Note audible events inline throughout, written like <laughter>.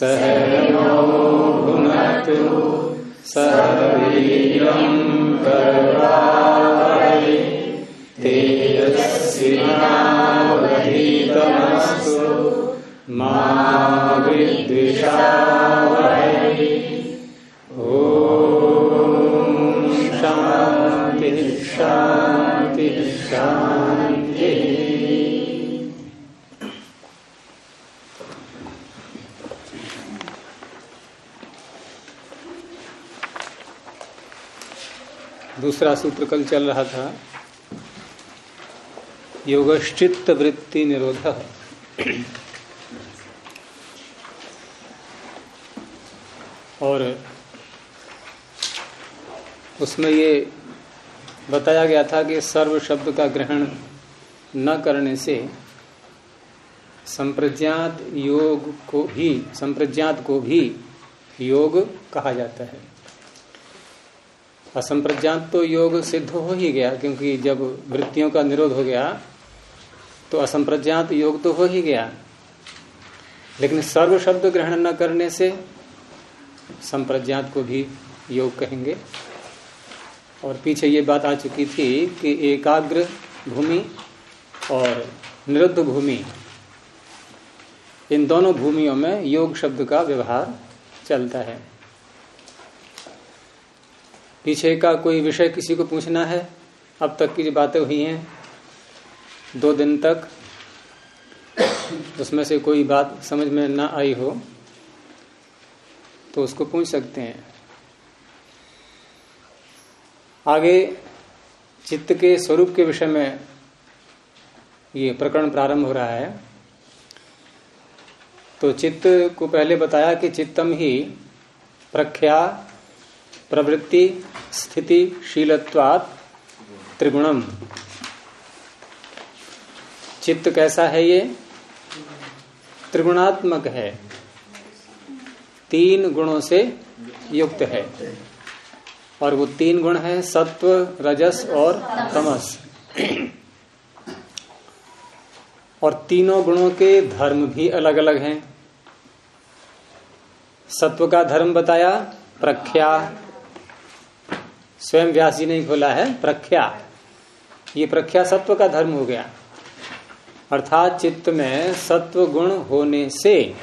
सहनो भुनक्तु सह वीर्यं करवावहै तेजस्विनावधीतमस्तु मा दूसरा सूत्र कल चल रहा था। योगश्चित वृत्ति निरोध। और उसमें ये बताया गया था कि सर्व शब्द का ग्रहण न करने से संप्रज्ञात योग को भी, संप्रज्ञात को भी योग कहा जाता है। असंप्रज्ञात तो योग सिद्ध हो ही गया, क्योंकि जब वृत्तियों का निरोध हो गया तो असंप्रज्ञात योग तो हो ही गया। लेकिन सर्व शब्द ग्रहण न करने से संप्रज्ञात को भी योग कहेंगे। और पीछे ये बात आ चुकी थी कि एकाग्र भूमि और निरुद्ध भूमि, इन दोनों भूमियों में योग शब्द का व्यवहार चलता है। पीछे का कोई विषय किसी को पूछना है? अब तक की जो बातें हुई हैं, दो दिन तक उसमें से कोई बात समझ में ना आई हो तो उसको पूछ सकते हैं। आगे चित्त के स्वरूप के विषय में ये प्रकरण प्रारंभ हो रहा है। तो चित्त को पहले बताया कि चित्तम ही प्रख्या, प्रवृत्ति, स्थिति, शीलत्वात त्रिगुणम। चित्त कैसा है ये? त्रिगुणात्मक है। तीन गुणों से युक्त है। और वो तीन गुण है, सत्व, रजस और तमस। और तीनों गुणों के धर्म भी अलग अलग हैं। सत्व का धर्म बताया, प्रख्या। स्वयं व्यास जी ने खोला है, प्रख्या। ये प्रख्या सत्व का धर्म हो गया। अर्थात चित्त में सत्व गुण होने से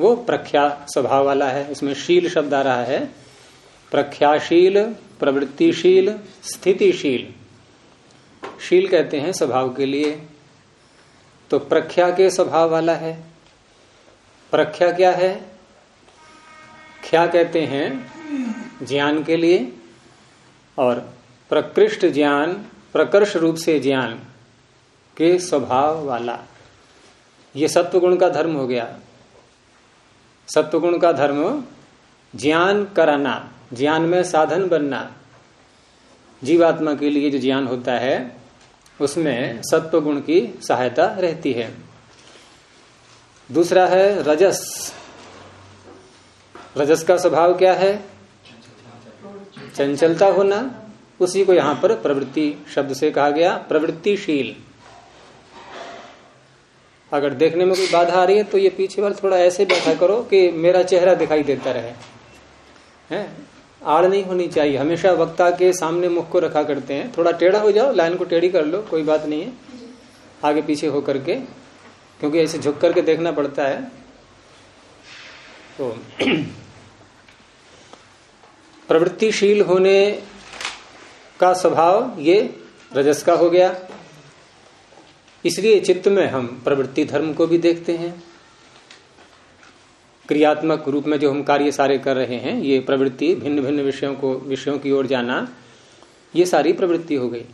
वो प्रख्या स्वभाव वाला है। इसमें शील शब्द आ रहा है। प्रख्याशील, प्रवृत्तिशील, स्थितिशील। शील कहते हैं स्वभाव के लिए। तो प्रख्या के स्वभाव वाला है। प्रख्या क्या है? ख्या कहते हैं ज्ञान के लिए और प्रकृष्ट ज्ञान, प्रकर्ष रूप से ज्ञान के स्वभाव वाला। ये सत्वगुण का धर्म हो गया। सत्वगुण का धर्म ज्ञान कराना। ज्ञान में साधन बनना। जीवात्मा के लिए जो ज्ञान होता है, उसमें सत्व गुण की सहायता रहती है। दूसरा है रजस। रजस का स्वभाव क्या है? चंचलता होना। उसी को यहाँ पर प्रवृत्ति शब्द से कहा गया, प्रवृत्तिशील। अगर देखने में कोई बाधा आ रही है तो ये पीछे वाले थोड़ा ऐसे बैठा करो कि मेरा चेहरा दिखाई देता रहे। हैं? आड़ नहीं होनी चाहिए। हमेशा वक्ता के सामने मुख को रखा करते हैं। थोड़ा टेढ़ा हो जाओ, लाइन को टेढ़ी कर लो, कोई बात नहीं है। आगे पीछे हो करके क्योंकि ऐसे झुक करके देखना पड़ता है। तो <clears throat> प्रवृत्तिशील होने का स्वभाव, ये रजस का हो गया। इसलिए चित्त में हम प्रवृत्ति धर्म को भी देखते हैं। क्रियात्मक रूप में जो हम कार्य सारे कर रहे हैं, ये प्रवृत्ति, भिन्न भिन्न विषयों को, विषयों की ओर जाना, ये सारी प्रवृत्ति हो गई।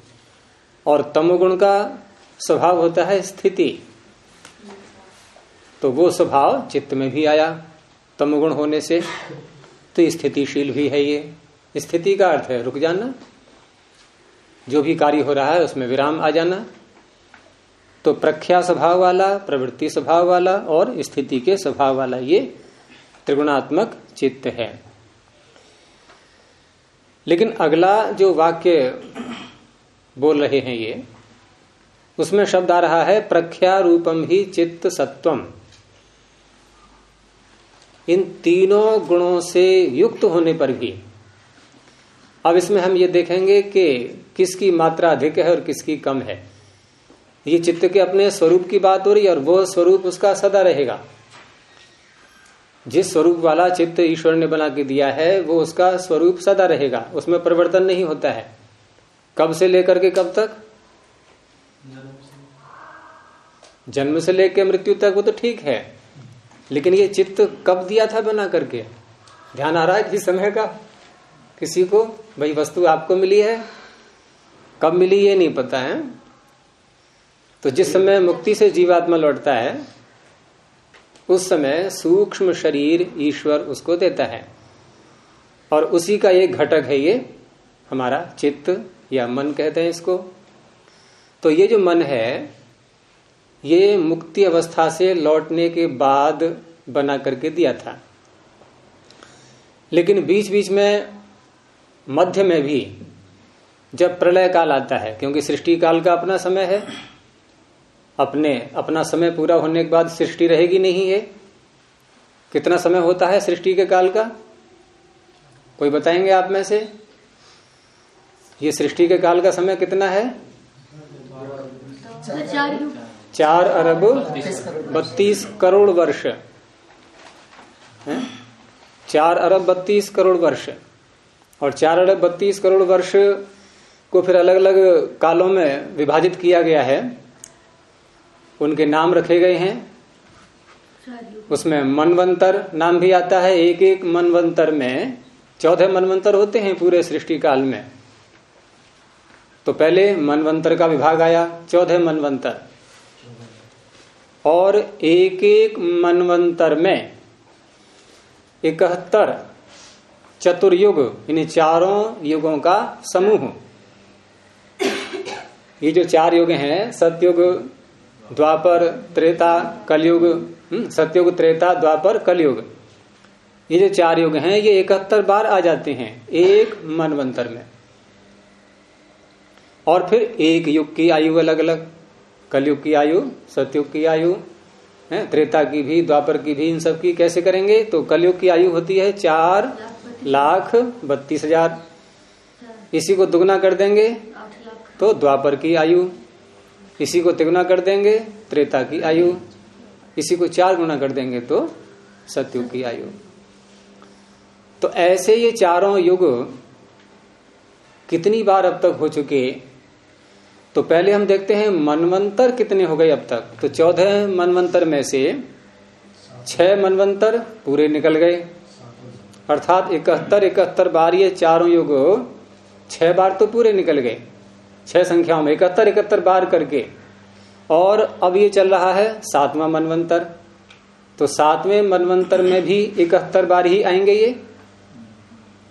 और तमोगुण का स्वभाव होता है स्थिति। तो वो स्वभाव चित्त में भी आया, तमोगुण होने से तो स्थितिशील भी है ये। स्थिति का अर्थ है रुक जाना, जो भी कार्य हो रहा है उसमें विराम आ जाना। तो प्रख्या स्वभाव वाला, प्रवृत्ति स्वभाव वाला और स्थिति के स्वभाव वाला, ये त्रिगुणात्मक चित्त है। लेकिन अगला जो वाक्य बोल रहे हैं ये, उसमें शब्द आ रहा है, प्रख्या रूपम ही चित्त सत्वम। इन तीनों गुणों से युक्त होने पर भी, अब इसमें हम ये देखेंगे कि किसकी मात्रा अधिक है और किसकी कम है। ये चित्त के अपने स्वरूप की बात हो रही है और वो स्वरूप उसका सदा रहेगा। जिस स्वरूप वाला चित्त ईश्वर ने बना के दिया है, वो उसका स्वरूप सदा रहेगा। उसमें परिवर्तन नहीं होता है। कब से लेकर के कब तक? जन्म से लेकर मृत्यु तक वो तो ठीक है। लेकिन ये चित्त कब दिया था बना करके? ध्यान आ रहा है किस समय का? किसी को? भाई, वस्तु आपको मिली है? कब मिली ये नहीं पता है। तो जिस समय मुक्ति से जीवात्मा लौटता है उस समय सूक्ष्म शरीर ईश्वर उसको देता है। और उसी का एक घटक है ये हमारा चित्त या मन कहते हैं इसको। तो ये जो मन है, ये मुक्ति अवस्था से लौटने के बाद बना करके दिया था। लेकिन बीच बीच में, मध्य में भी जब प्रलय काल आता है, क्योंकि सृष्टि काल का अपना समय है अपने, अपना समय पूरा होने के बाद सृष्टि रहेगी नहीं है कितना समय होता है सृष्टि के काल का? कोई बताएँगे आप में से? ये सृष्टि के काल का समय कितना है? चार अरब बत्तीस करोड़ वर्ष। है? चार अरब बत्तीस करोड़ वर्ष। और चार अरब बत्तीस करोड़ वर्ष को फिर अलग अलग कालों में विभाजित किया गया है। उनके नाम रखे गए हैं। उसमें मनवंतर नाम भी आता है। एक एक मनवंतर में चौदह मनवंतर होते हैं पूरे सृष्टि काल में। तो पहले मनवंतर का विभाग आया चौदह मनवंतर। और एक एक मनवंतर में इकहत्तर चतुर्युग इन चारों युगों का समूह। ये जो चार युग हैं, सतयुग द्वापर त्रेता कलयुग हम्म, सतयुग त्रेता द्वापर कलयुग। ये जो चार युग हैं ये इकहत्तर बार आ जाते हैं एक मनवंतर में। और फिर एक युग की आयु अलग अलग कलयुग की आयु सतयुग की आयु है त्रेता की भी द्वापर की भी इन सब की कैसे करेंगे? तो कलयुग की आयु होती है चार लाख बत्तीस हज़ार। इसी को दुगना कर देंगे तो द्वापर की आयु इसी को तिगुना कर देंगे, त्रेता की आयु। इसी को चार गुना कर देंगे तो सतयुग की आयु। तो ऐसे ये चारों युग कितनी बार अब तक हो चुके तो पहले हम देखते हैं मनवंतर कितने हो गए अब तक। तो चौदह मनवंतर में से छह मनवंतर पूरे निकल गए। अर्थात इकहत्तर इकहत्तर बार ये चारों युग छह बार तो पूरे निकल गए। छह संख्याओं में इकहत्तर इकहत्तर बार करके। और अब ये चल रहा है सातवां मनवंतर। तो सातवें मनवंतर में भी इकहत्तर बार ही आएँगे ये।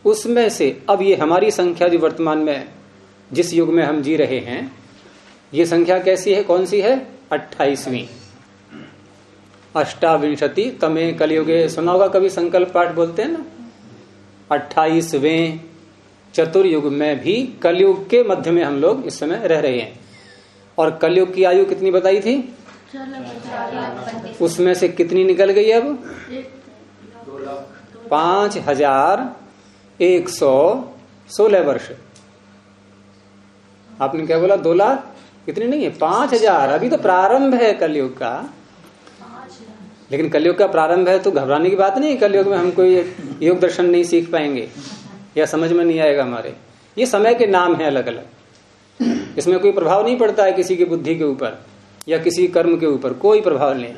उसमें से अब ये हमारी संख्या जो वर्तमान में जिस युग में हम जी रहे हैं। ये संख्या कैसी है? कौन सी है? अट्ठाईसवीं। अष्टाविंशति, तमे कलयुगे। सुना होगा कभी संकल्प पाठ बोलते हैं ना? अट्ठाईसवें। चतुर्युग में भी कलयुग के मध्य में हम लोग इस समय रह रहे हैं। और कलयुग की आयु कितनी बताई थी? उसमें से कितनी निकल गई अब? पाँच हज़ार एक सौ सोलह वर्ष। आपने क्या बोला? दो लाख? कितनी नहीं है, पाँच हज़ार। अभी तो प्रारंभ है कलयुग का। लेकिन कलयुग का प्रारंभ है तो घबराने की बात नहीं कलयुग में हम कोई योग दर्शन नहीं सीख पाएँगे। या समझ में नहीं आएगा हमारे। ये समय के नाम है अलग अलग इसमें कोई प्रभाव नहीं पड़ता है किसी की बुद्धि के ऊपर या किसी कर्म के ऊपर, कोई प्रभाव नहीं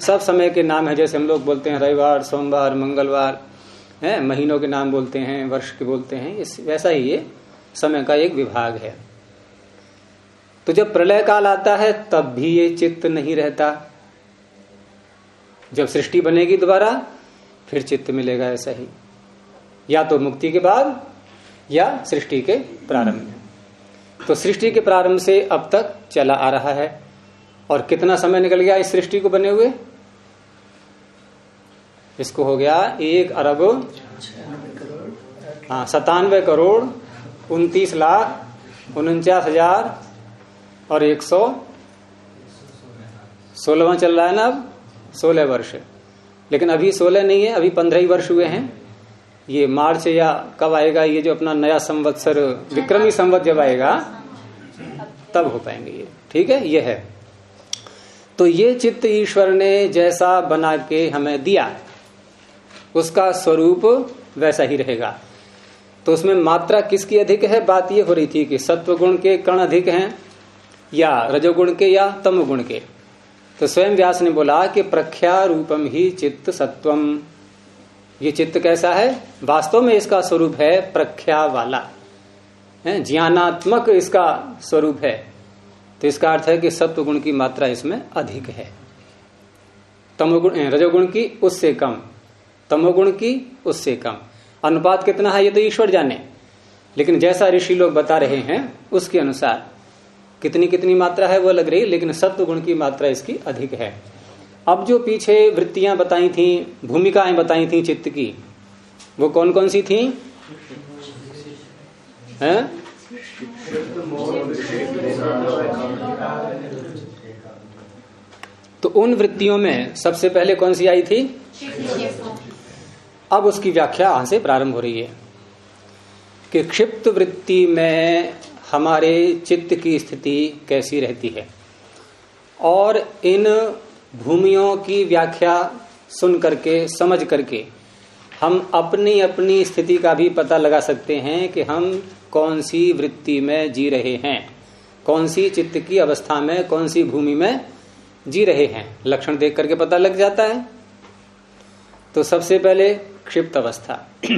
सब समय के नाम है, जैसे हम लोग बोलते हैं रविवार, सोमवार, मंगलवार, है, महीनों के नाम बोलते हैं, वर्ष के बोलते हैं, इस, वैसा ही ये समय का एक विभाग है। तो जब प्रलय काल आता है, तब भी ये चित्त नहीं रहता। जब सृष्टि बनेगी दोबारा, फिर चित्त मिलेगा ऐसा ही। या तो मुक्ति के बाद या सृष्टि के प्रारंभ में। तो सृष्टि के प्रारंभ से अब तक चला आ रहा है। और कितना समय निकल गया इस सृष्टि को बने हुए? इसको हो गया एक अरब हाँ सतानवे करोड़ उनतीस लाख उनचास हज़ार और एक सौ सोलहवा चल रहा है ना अब? सोलह वर्ष। लेकिन अभी सोलह नहीं है, अभी पंद्रह ही वर्ष हुए हैं। ये मार्च या कब आएगा, ये जो अपना नया संवत्सर, विक्रमी संवत जब आएगा, तब हो पाएँगे ये। ठीक है? ये है। तो ये चित्त ईश्वर ने जैसा बना के हमें दिया, उसका स्वरूप वैसा ही रहेगा। तो उसमें मात्रा किसकी अधिक है? बात ये हो रही थी कि सत्व गुण के कण अधिक हैं, या रजोगुण के या तम गुण के। तो स्वयं व्यास ने बोला कि प्रख्या रूपम ही चित्त सत्वम। ये चित्त कैसा है? वास्तव में इसका स्वरूप है प्रख्या वाला है, ज्ञानात्मक इसका स्वरूप है। तो इसका अर्थ है कि सत्व गुण की मात्रा इसमें अधिक है। तमोगुण रजोगुण की उससे कम। तमोगुण की उससे कम। अनुपात कितना है ये तो ईश्वर जाने। लेकिन जैसा ऋषि लोग बता रहे हैं, उसके अनुसार कितनी कितनी मात्रा है वो लग रही, लेकिन सत्व गुण की मात्रा इसकी अधिक है। अब जो पीछे वृत्तियाँ बताई थी, भूमिकाएँ बताई थी चित्त की, वो कौन कौन सी थी हैं? तो उन वृत्तियों में सबसे पहले कौन सी आई थी अब उसकी व्याख्या यहाँ से प्रारंभ हो रही है कि क्षिप्त वृत्ति में हमारे चित्त की स्थिति कैसी रहती है और इन भूमियों की व्याख्या सुन करके, समझ करके, हम अपनी अपनी स्थिति का भी पता लगा सकते हैं कि हम कौन सी वृत्ति में जी रहे हैं कौन सी चित्त की अवस्था में कौन सी भूमि में जी रहे हैं। लक्षण देख करके पता लग जाता है। तो सबसे पहले क्षिप्त अवस्था। <clears throat>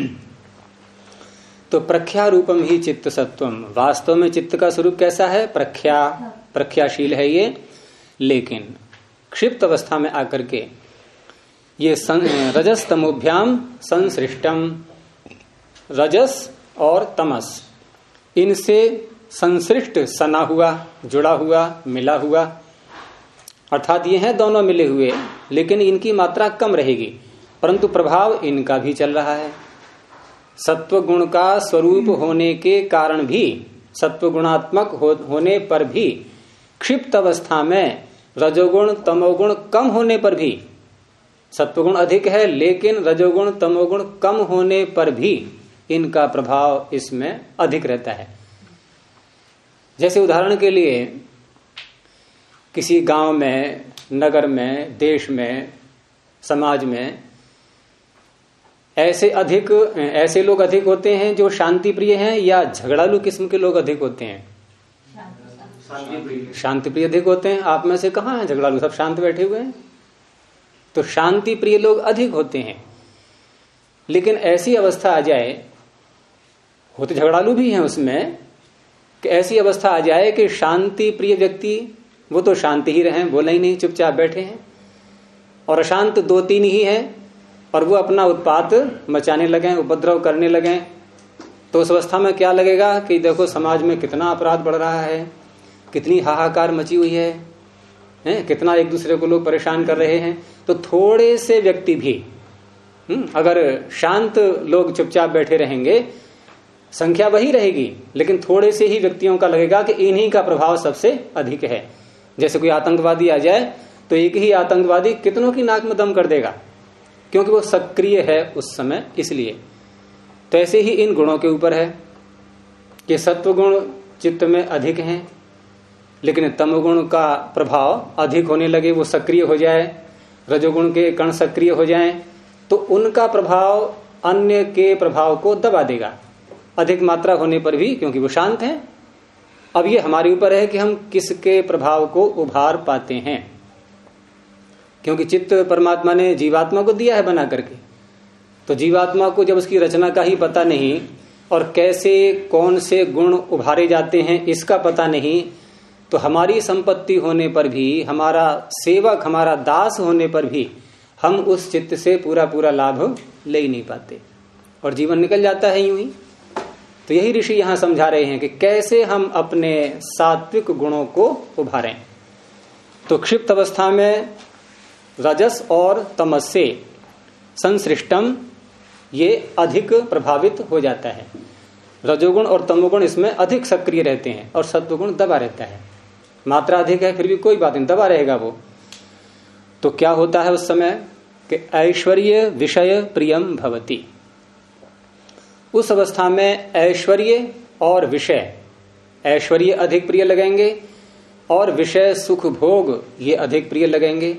तो प्रख्या रूपम ही चित्त सत्वम। वास्तव में चित्त का स्वरूप कैसा है? प्रख्या, प्रख्याशील है ये। लेकिन क्षिप्त अवस्था में आकर के ये रजस तमोभ्याम संसृष्टम रजस और तमस। इनसे संसृष्ट सना हुआ जुड़ा हुआ मिला हुआ अर्थात ये हैं दोनों मिले हुए लेकिन इनकी मात्रा कम रहेगी परंतु प्रभाव इनका भी चल रहा है। सत्व गुण का स्वरूप होने के कारण भी सत्व गुणात्मक हो, होने पर भी क्षिप्त अवस्था में रजोगुण तमोगुण कम होने पर भी। सत्वगुण अधिक है, लेकिन रजोगुण तमोगुण कम होने पर भी इनका प्रभाव इसमें अधिक रहता है। जैसे उदाहरण के लिए, किसी गाँव में, नगर में, देश में, समाज में ऐसे अधिक, ऐसे लोग अधिक होते हैं जो शांति प्रिय हैं या झगड़ालू किस्म के लोग अधिक होते हैं। शांति प्रिय अधिक होते हैं। आप में से कहा है? झगड़ालू सब शांत बैठे हुए हैं। तो शांति प्रिय लोग अधिक होते हैं। लेकिन ऐसी अवस्था आ जाए होते झगड़ालू भी हैं उसमें, कि ऐसी अवस्था आ जाए कि शांति प्रिय व्यक्ति, वो तो शांति ही रहे, बोले ही नहीं, चुपचाप बैठे हैं। और अशांत दो तीन ही है, और वो अपना उत्पात मचाने लगे, उपद्रव करने लगे। तो उस अवस्था में क्या लगेगा कि देखो, समाज में कितना अपराध बढ़ रहा है। कितनी हाहाकार मची हुई है हैं? कितना एक दूसरे को लोग परेशान कर रहे हैं। तो थोड़े से व्यक्ति भी हम्म, अगर शांत लोग चुपचाप बैठे रहेंगे संख्या वही रहेगी लेकिन थोड़े से ही व्यक्तियों का लगेगा कि इन्हीं का प्रभाव सबसे अधिक है। जैसे कोई आतंकवादी आ जाए तो एक ही आतंकवादी कितनों की नाक में दम कर देगा क्योंकि वो सक्रिय है उस समय इसलिए। तो ऐसे ही इन गुणों के ऊपर है कि सत्व गुण चित्त में अधिक हैं लेकिन तमोगुण का प्रभाव अधिक होने लगे, वो सक्रिय हो जाए, रजोगुण के कण सक्रिय हो जाएँ तो उनका प्रभाव अन्य के प्रभाव को दबा देगा। अधिक मात्रा होने पर भी, क्योंकि वो शांत हैं। अब ये हमारे ऊपर है कि हम किसके प्रभाव को उभार पाते हैं। क्योंकि चित्त परमात्मा ने जीवात्मा को दिया है बना करके। तो जीवात्मा को जब उसकी रचना का ही पता नहीं, और कैसे, कौन से गुण उभारे जाते हैं, इसका पता नहीं तो हमारी संपत्ति होने पर भी, हमारा सेवक, हमारा दास होने पर भी हम उस चित्त से पूरा पूरा लाभ ले ही नहीं पाते। और जीवन निकल जाता है यूँ ही। तो यही ऋषि यहाँ समझा रहे हैं कि कैसे हम अपने सात्विक गुणों को उभारें। तो क्षिप्त अवस्था में रजस और तमस से संसृष्टम, ये अधिक प्रभावित हो जाता है। रजोगुण और तमोगुण इसमें अधिक सक्रिय रहते हैं और सत्वगुण दबा रहता है। मात्रा अधिक है, फिर भी कोई बात नहीं, दबा रहेगा वो। तो क्या होता है उस समय कि ऐश्वर्य विषय प्रियम भवती। उस अवस्था में ऐश्वर्य और विषय, ऐश्वर्य अधिक प्रिय लगेंगे और विषय सुख भोग ये अधिक प्रिय लगेंगे।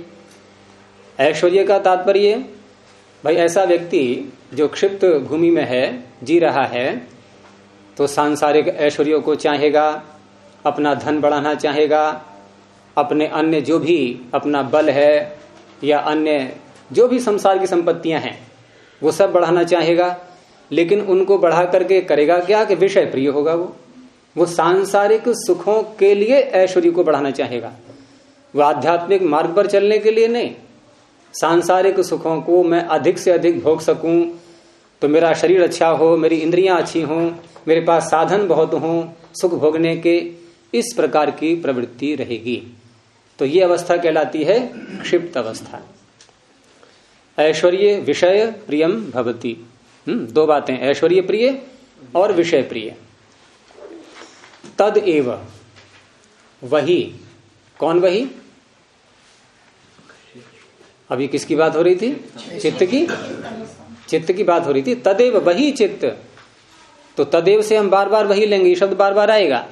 ऐश्वर्य का तात्पर्य, भाई ऐसा व्यक्ति जो क्षिप्त भूमि में है, जी रहा है तो सांसारिक ऐश्वर्यों को चाहेगा अपना धन बढ़ाना चाहेगा, अपने अन्य जो भी अपना बल है या अन्य जो भी संसार की संपत्तियाँ हैं, वो सब बढ़ाना चाहेगा, लेकिन उनको बढ़ा करके करेगा क्या कि विषय प्रिय होगा वो? वो सांसारिक सुखों के लिए ऐश्वर्य को बढ़ाना चाहेगा। वो आध्यात्मिक मार्ग पर चलने के लिए नहीं। सांसारिक सुखों को मैं अधिक से अधिक भोग सकूँ तो मेरा शरीर अच्छा हो, मेरी इंद्रियाँ अच्छी हों, मेरे पास साधन बहुत हों, सुख भोगने के इस प्रकार की प्रवृत्ति रहेगी। तो ये अवस्था कहलाती है क्षिप्त अवस्था। ऐश्वर्य विषय प्रियम भवती। हम्म दो बातें, ऐश्वर्य प्रिय और विषय प्रिय। तद एव। वही। कौन वही? अभी किसकी बात हो रही थी? चित्त की? चित्त की बात हो रही थी। तदेव वही चित्त। तो तदेव से हम बार बार वही लेंगे शब्द बार बार आएगा।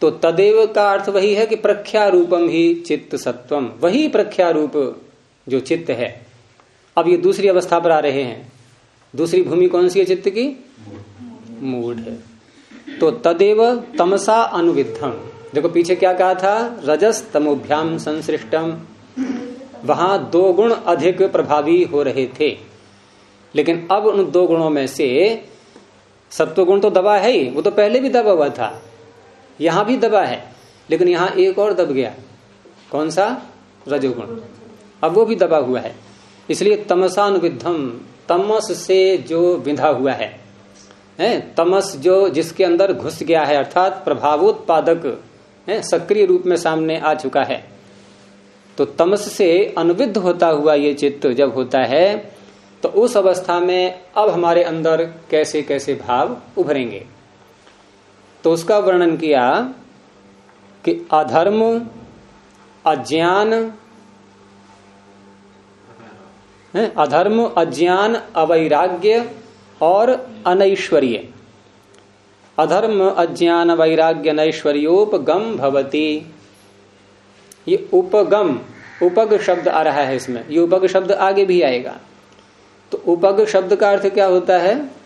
तो तदेव का अर्थ वही है कि प्रख्या रूपम ही चित्त सत्वम। वही प्रख्या रूप जो चित्त है। अब ये दूसरी अवस्था पर आ रहे हैं। दूसरी भूमि कौन सी है चित्त की? मूड है। तो तदेव तमसा अनुविधम देखो पीछे क्या कहा था? रजस तमोभ्याम संसृष्टम। वहाँ दो गुण अधिक प्रभावी हो रहे थे। लेकिन अब उन दो गुणों में से सत्व गुण तो दबा है ही। वो तो पहले भी दबा हुआ था। यहाँ भी दबा है, लेकिन यहाँ एक और दब गया। कौन सा? रजोगुण। अब वो भी दबा हुआ है। इसलिए तमसानुविधम तमस से जो विंधा हुआ है। है, तमस जो जिसके अंदर घुस गया है, अर्थात प्रभावोत्पादक, है, सक्रिय रूप में सामने आ चुका है। तो तमस से अनुविध होता हुआ ये चित्त जब होता है तो उस अवस्था में अब हमारे अंदर कैसे कैसे भाव उभरेंगे। तो उसका वर्णन किया कि अधर्म, अज्ञान अधर्म, अज्ञान, अवैराग्य और अनैश्वर्य। अधर्म, अज्ञान वैराग्य नैश्वर्योपगम भवती। ये उपगम, उपग शब्द आ रहा है इसमें। ये उपग शब्द आगे भी आएगा। तो उपग शब्द का अर्थ क्या होता है?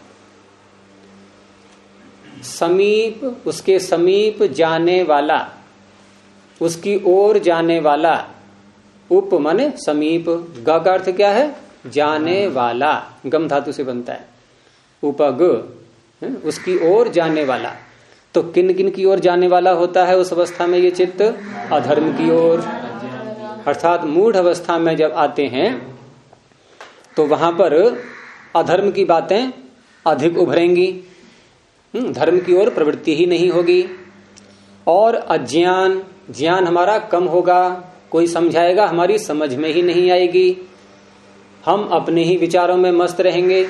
समीप उसके समीप जाने वाला उसकी ओर जाने वाला उप माने समीप ग का अर्थ क्या है? जाने वाला गम धातु से बनता है। उपग उसकी ओर जाने वाला। तो किन किन की ओर जाने वाला होता है उस अवस्था में ये चित्त? अधर्म की ओर। अर्थात मूढ़ अवस्था में जब आते हैं तो वहाँ पर अधर्म की बातें अधिक उभरेंगी। धर्म की ओर प्रवृत्ति ही नहीं होगी। और अज्ञान ज्ञान हमारा कम होगा कोई समझाएगा हमारी समझ में ही नहीं आएगी। हम अपने ही विचारों में मस्त रहेंगे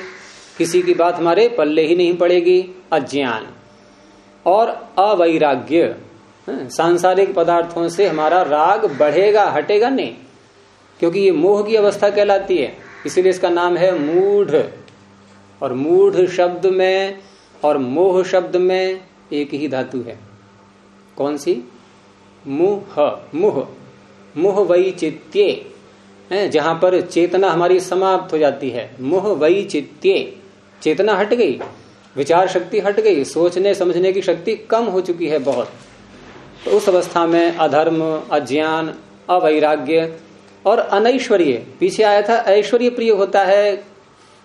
किसी की बात हमारे पल्ले ही नहीं पड़ेगी अज्ञान। और अवैराग्य हाँ, सांसारिक पदार्थों से हमारा राग बढ़ेगा हटेगा नहीं क्योंकि ये मोह की अवस्था कहलाती है। इसीलिए इसका नाम है मूढ़। और मूढ़ शब्द में और मोह शब्द में एक ही धातु है। कौन सी? मुह मुह। मुह वही चित्ते जहाँ पर चेतना हमारी समाप्त हो जाती है। मुह वही चित्ते चेतना हट गई, विचार शक्ति हट गई, सोचने समझने की शक्ति कम हो चुकी है बहुत। तो उस अवस्था में अधर्म, अज्ञान, अवैराग्य और अनैश्वर्य, पीछे आया था ऐश्वर्य प्रिय होता है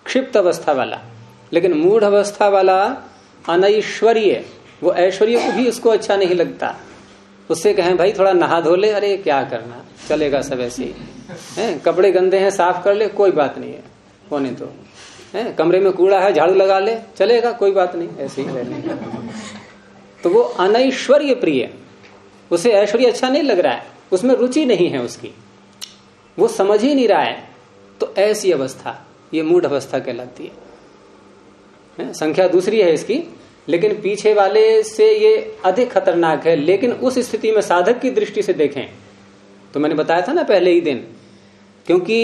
क्षिप्त अवस्था वाला। लेकिन मूढ़ अवस्था वाला अनैश्वर्य वो ऐश्वर्य को भी उसको अच्छा नहीं लगता। उससे कहें भाई थोड़ा नहा धो ले। अरे क्या करना? चलेगा सब ऐसे ही। है? कपड़े गंदे हैं साफ़ कर ले कोई बात नहीं है। होने तो? है? कमरे में कूड़ा है झाड़ू लगा ले। चलेगा कोई बात नहीं ऐसे ही रहने तो वो अनैश्वर्य प्रिय उसे ऐश्वर्य अच्छा नहीं लग रहा है। उसमें रुचि नहीं है उसकी। वो समझ ही नहीं रहा है। तो ऐसी अवस्था ये मूड अवस्था कहलाती है, है? संख्या दूसरी है इसकी लेकिन पीछे वाले से ये अधिक खतरनाक है लेकिन उस स्थिति में साधक की दृष्टि से देखें तो मैंने बताया था ना पहले ही दिन क्योंकि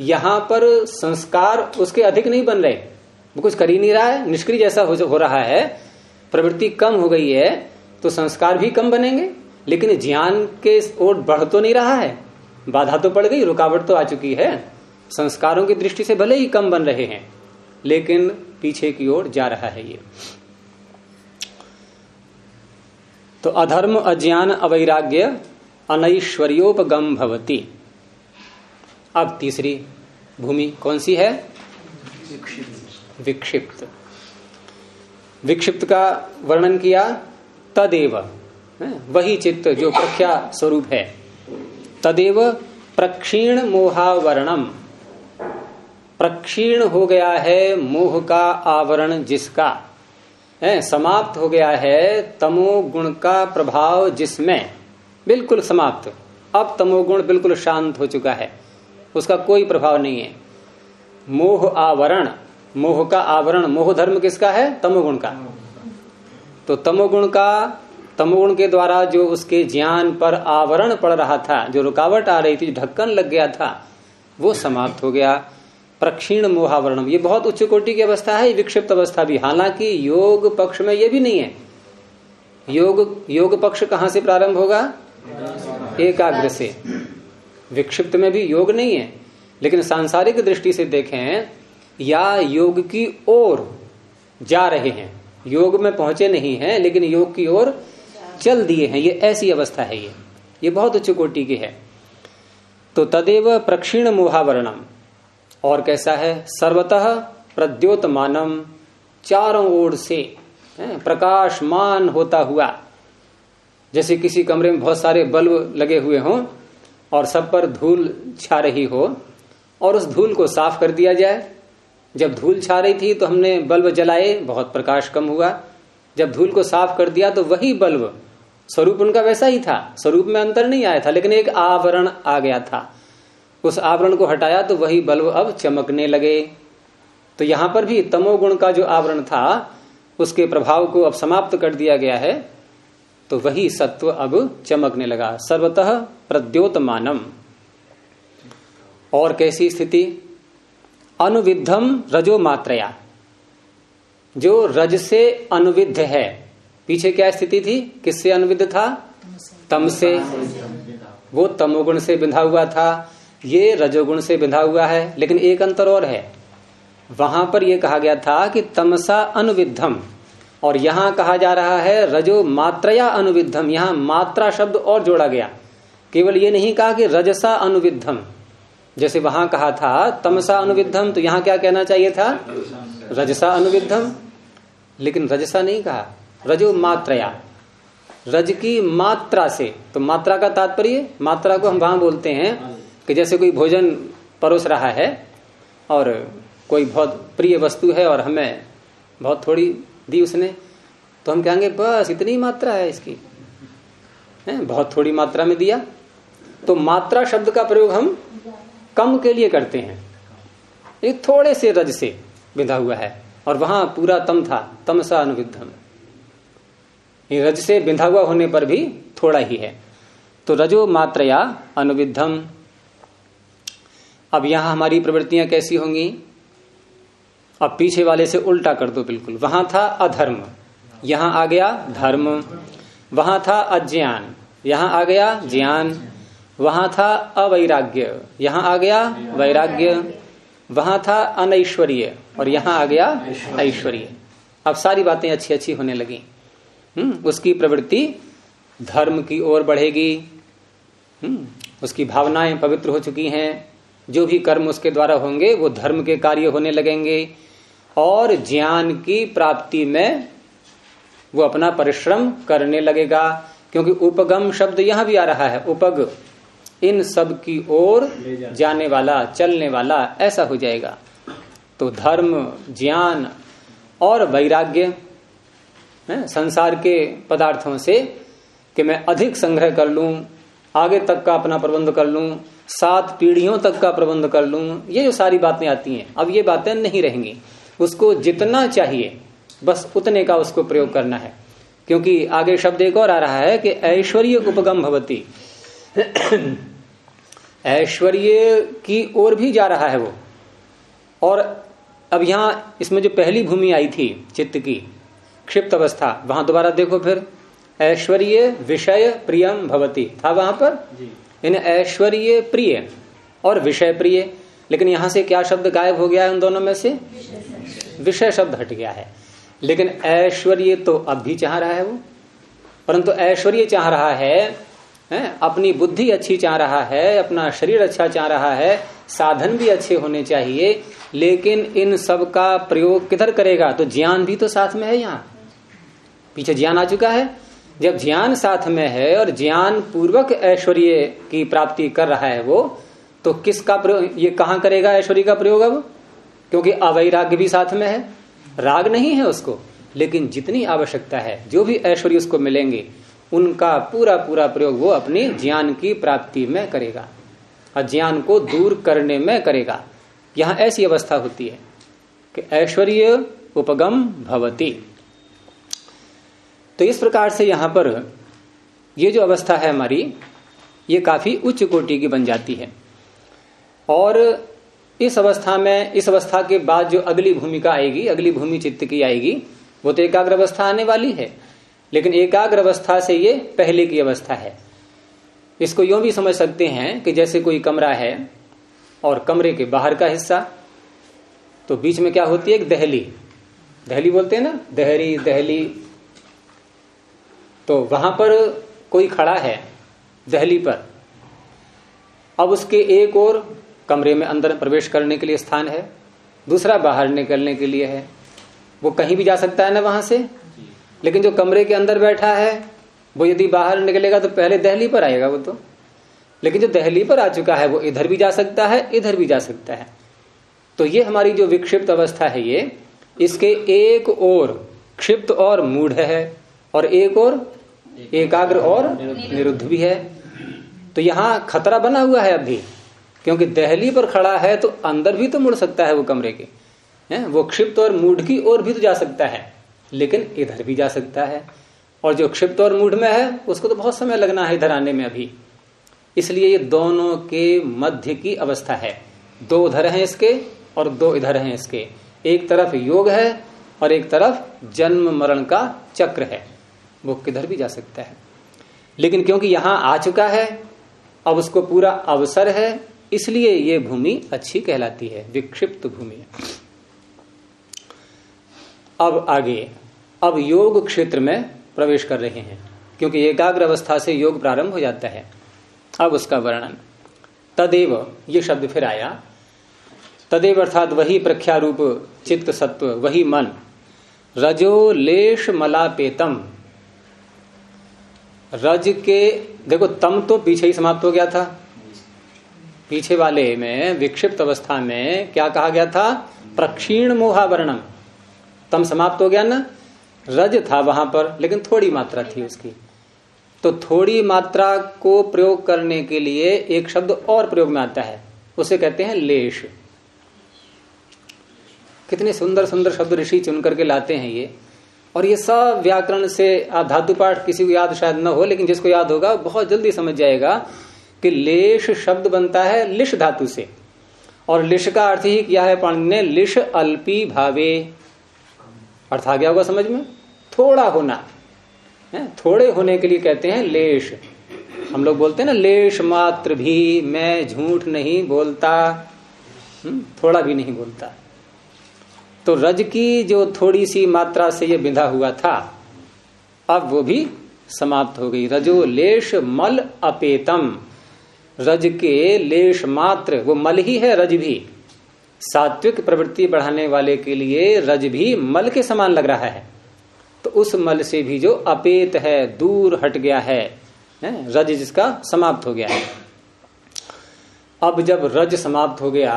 यहाँ पर संस्कार उसके अधिक नहीं बन रहे वो कुछ कर ही नहीं रहा है निष्क्रिय जैसा हो, हो रहा है प्रवृत्ति कम हो गई है तो संस्कार भी कम बनेंगे लेकिन ज्ञान के ओर बढ़ तो नहीं रहा है बाधा तो पड़ गई रुकावट तो आ चुकी है संस्कारों की दृष्टि से भले ही कम बन रहे हैं लेकिन पीछे की ओर जा रहा है ये। तो अधर्म, अज्ञान, अवैराग्य, अनैश्वर्योपगम भवती। अब तीसरी भूमि कौन सी है? विक्षिप्त। विक्षिप्त का वर्णन किया, तदेव। वही चित्त जो प्रख्या स्वरूप है। तदेव प्रक्षीण मोहावरणम। प्रक्षीण हो गया है मोह का आवरण जिसका। है, समाप्त हो गया है तमो गुण का प्रभाव जिसमें। बिल्कुल समाप्त। अब तमोगुण बिल्कुल शांत हो चुका है। उसका कोई प्रभाव नहीं है। मोह आवरण। मोह का आवरण, मोह धर्म किसका है? तमोगुण का। तो तमोगुण का तमोगुण के द्वारा जो उसके ज्ञान पर आवरण पड़ रहा था, जो रुकावट आ रही थी ढक्कन लग गया था, वो समाप्त हो गया। प्रक्षीण मोहावरणम। ये बहुत उच्च कोटि की अवस्था है विक्षिप्त अवस्था भी। हालाँकि योग पक्ष में ये भी नहीं है। योग योग पक्ष कहाँ से प्रारंभ होगा? एकाग्र से। विक्षिप्त में भी योग नहीं है। लेकिन सांसारिक दृष्टि से देखें, या योग की ओर जा रहे हैं। योग में पहुँचे नहीं हैं, लेकिन योग की ओर चल दिए हैं। ये ऐसी अवस्था है ये। ये बहुत उच्च कोटि की है। तो तदेव प्रक्षीण मोहावरणम। और कैसा है? सर्वतः प्रद्योत मानम चारों ओर से प्रकाशमान होता हुआ। जैसे किसी कमरे में बहुत सारे बल्ब लगे हुए हों और सब पर धूल छा रही हो और उस धूल को साफ़ कर दिया जाए। जब धूल छा रही थी तो हमने बल्ब जलाए, बहुत प्रकाश कम हुआ। जब धूल को साफ़ कर दिया तो वही बल्ब, स्वरूप उनका वैसा ही था। स्वरूप में अंतर नहीं आया था, लेकिन एक आवरण आ गया था। उस आवरण को हटाया तो वही बल्ब अब चमकने लगे। तो यहाँ पर भी तमोगुण का जो आवरण था, उसके प्रभाव को अब समाप्त कर दिया गया है। तो वही सत्व अब चमकने लगा। सर्वतः प्रद्योत मानम और कैसी स्थिति? अनुविधम रजो मात्रया। जो रज से अनुविध है, पीछे क्या स्थिति थी? किससे अनुविध था? तम से। वो तमोगुण से बिंधा हुआ था। ये रजोगुण से बिंधा हुआ है, लेकिन एक अंतर और है। वहाँ पर यह कहा गया था कि तमसा अनुविधम और यहाँ कहा जा रहा है रजो मात्रया अनुविधम यहाँ मात्रा शब्द और जोड़ा गया। केवल ये नहीं कहा कि रजसा अनुविधम जैसे वहाँ कहा था, तमसा अनुविधम तो यहाँ क्या कहना चाहिए था? रजसा अनुविधम लेकिन रजसा नहीं कहा, रजो मात्रया। रज की मात्रा से तो मात्रा का तात्पर्य, मात्रा को हम वहाँ बोलते हैं कि जैसे कोई भोजन परोस रहा है और कोई बहुत प्रिय वस्तु है और हमें बहुत थोड़ी दी उसने तो हम कहेंगे, बस, इतनी मात्रा है इसकी। है, बहुत थोड़ी मात्रा में दिया। तो मात्रा शब्द का प्रयोग हम कम के लिए करते हैं। एक थोड़े से रज से बिंधा हुआ है और वहाँ पूरा तम था तम सा अनुविधम रज से बिंधा हुआ होने पर भी थोड़ा ही है। तो रजो मात्रया अनुविधम अब यहाँ हमारी प्रवृत्तियाँ कैसी होंगी? अब पीछे वाले से उल्टा कर दो बिल्कुल। वहाँ था अधर्म, यहाँ आ गया धर्म, वहाँ था अज्ञान, यहाँ आ गया ज्ञान, वहाँ था अवैराग्य, यहाँ आ गया वैराग्य, वहाँ था अनैश्वर्य और यहाँ आ गया ऐश्वर्य। अब सारी बातें अच्छी अच्छी होने लगी। हम्म उसकी प्रवृत्ति धर्म की ओर बढ़ेगी। हम्म उसकी भावनाएँ पवित्र हो चुकी हैं। जो भी कर्म उसके द्वारा होंगे वो धर्म के कार्य होने लगेंगे। और ज्ञान की प्राप्ति में वो अपना परिश्रम करने लगेगा। क्योंकि उपगम शब्द यहाँ भी आ रहा है उपग। इन सब की ओर जाने। वाला चलने वाला ऐसा हो जाएगा। तो धर्म ज्ञान और वैराग्य संसार के पदार्थों से कि मैं अधिक संग्रह कर लूँ आगे तक का अपना प्रबंध कर लूँ, सात पीढ़ियों तक का प्रबंध कर लूँ, ये जो सारी बातें आती हैं, अब ये बातें नहीं रहेंगी। उसको जितना चाहिए, बस उतने का उसको प्रयोग करना है। क्योंकि आगे शब्द एक और आ रहा है कि ऐश्वर्य उपगम भवती। <clears throat> ऐश्वर्य की ओर भी जा रहा है वो। और अब यहाँ इसमें जो पहली भूमि आई थी, चित्त की, क्षिप्त अवस्था, वहाँ दोबारा देखो फिर। ऐश्वर्य विषय प्रियम भवती। था वहाँ पर? इन ऐश्वर्य प्रिय और विषय प्रिय। लेकिन यहाँ से क्या शब्द गायब हो गया है उन दोनों में से? विषय शब्द हट गया है। लेकिन ऐश्वर्य तो अब भी चाह रहा है वो। परंतु ऐश्वर्य चाह रहा है, है अपनी बुद्धि अच्छी चाह रहा है अपना शरीर अच्छा चाह रहा है साधन भी अच्छे होने चाहिए लेकिन इन सब का प्रयोग किधर करेगा? तो ज्ञान भी तो साथ में है यहाँ। पीछे ज्ञान आ चुका है। जब ज्ञान साथ में है और ज्ञान पूर्वक ऐश्वर्य की प्राप्ति कर रहा है वो तो किसका प्रयोग, ये कहाँ करेगा ऐश्वर्य का प्रयोग अब? क्योंकि अवैराग्य भी साथ में है, राग नहीं है उसको, लेकिन जितनी आवश्यकता है, जो भी ऐश्वर्य उसको मिलेंगे, उनका पूरा पूरा प्रयोग वो अपनी ज्ञान की प्राप्ति में करेगा, और ज्ञान को दूर करने में करेगा। यहाँ ऐसी अवस्था होती है कि ऐश्वर्य उपगम भवती। तो इस प्रकार से यहाँ पर ये जो अवस्था है हमारी, ये काफ़ी उच्च कोटि की बन जाती है। और इस अवस्था में, इस अवस्था के बाद जो अगली भूमिका आएगी, अगली भूमि चित्त की आएगी, वो तो एकाग्र अवस्था आने वाली है। लेकिन एकाग्र अवस्था से ये पहले की अवस्था है। इसको यूँ भी समझ सकते हैं कि जैसे कोई कमरा है और कमरे के बाहर का हिस्सा तो बीच में क्या होती है? एक दहली। दहली बोलते हैं ना? दहरी, दहली। तो वहाँ पर कोई खड़ा है दहली पर। अब उसके एक और कमरे में अंदर प्रवेश करने के लिए स्थान है दूसरा बाहर निकलने के लिए है। वो कहीं भी जा सकता है ना वहाँ से? लेकिन जो कमरे के अंदर बैठा है वो यदि बाहर निकलेगा तो पहले दहली पर आएगा वो तो। लेकिन जो दहली पर आ चुका है वो इधर भी जा सकता है इधर भी जा सकता है। तो ये हमारी जो विक्षिप्त अवस्था है ये इसके एक और क्षिप्त और मूढ़ है। और एक और एकाग्र और निरुद्ध। भी है। तो यहाँ खतरा बना हुआ है अभी क्योंकि दहली पर खड़ा है तो अंदर भी तो मुड़ सकता है वो कमरे के है? वो क्षिप्त और मूढ़ की ओर भी तो जा सकता है लेकिन इधर भी जा सकता है। और जो क्षिप्त और मूढ़ में है उसको तो बहुत समय लगना है इधर आने में अभी। इसलिए ये दोनों के मध्य की अवस्था है। दो उधर हैं इसके और दो इधर हैं इसके। एक तरफ़ योग है और एक तरफ़ जन्म मरण का चक्र है। वो किधर भी जा सकता है। लेकिन क्योंकि यहाँ आ चुका है, अब उसको पूरा अवसर है, इसलिए ये भूमि अच्छी कहलाती है, विक्षिप्त भूमि अब आगे, अब योग क्षेत्र में प्रवेश कर रहे हैं, क्योंकि एकाग्र अवस्था से योग प्रारंभ हो जाता है। अब उसका वर्णन, तदेव, ये शब्द फिर आया। तदेव अर्थात वही प्रख्या रूप चित्त सत्व, वही मन। रजो लेश मलापेतम रज के, देखो, तम तो पीछे ही समाप्त हो गया था। पीछे वाले में, विक्षिप्त अवस्था में क्या कहा गया था? प्रक्षीण मोहावरणम। तम समाप्त हो गया ना? रज था वहाँ पर, लेकिन थोड़ी मात्रा थी उसकी। तो थोड़ी मात्रा को प्रयोग करने के लिए एक शब्द और प्रयोग में आता है। उसे कहते हैं लेश। कितने सुंदर सुंदर शब्द ऋषि चुन करके लाते हैं ये। और ये सब व्याकरण से धातु पाठ किसी को याद शायद न हो लेकिन जिसको याद होगा बहुत जल्दी समझ जाएगा कि लेश शब्द बनता है लिश धातु से। और लिश का अर्थ ही किया है पाणी ने? लिश अल्पी भावे। अर्थ आ गया होगा समझ में? थोड़ा होना। है थोड़े होने के लिए कहते हैं लेश। हम लोग बोलते हैं ना लेश मात्र भी मैं झूठ नहीं बोलता। हम्म, थोड़ा भी नहीं बोलता। तो रज की जो थोड़ी सी मात्रा से ये बिंधा हुआ था अब वो भी समाप्त हो गई। रजो लेश मल अपेतम। रज के लेश मात्र वो मल ही है रज भी। सात्विक प्रवृत्ति बढ़ाने वाले के लिए रज भी मल के समान लग रहा है। तो उस मल से भी जो अपेत है दूर हट गया है, रज जिसका समाप्त हो गया है। अब जब रज समाप्त हो गया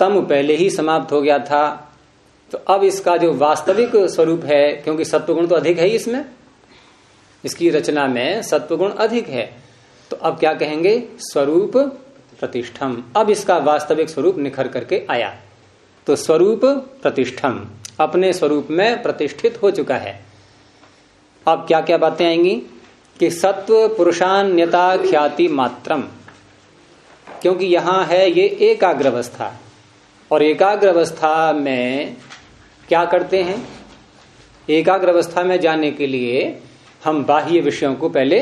तम पहले ही समाप्त हो गया था तो अब इसका जो वास्तविक स्वरूप है, क्योंकि सत्वगुण तो अधिक है ही इसमें, इसकी रचना में सत्वगुण अधिक है तो अब क्या कहेंगे? स्वरूप प्रतिष्ठम। अब इसका वास्तविक स्वरूप निखर करके आया। तो स्वरूप प्रतिष्ठम, अपने स्वरूप में प्रतिष्ठित हो चुका है। अब क्या क्या बातें आएँगी? कि सत्व पुरुषान्यता ख्याति मात्रम। क्योंकि यहाँ है ये एकाग्र अवस्था। और एकाग्र अवस्था में क्या करते हैं? एकाग्र अवस्था में जाने के लिए हम बाह्य विषयों को पहले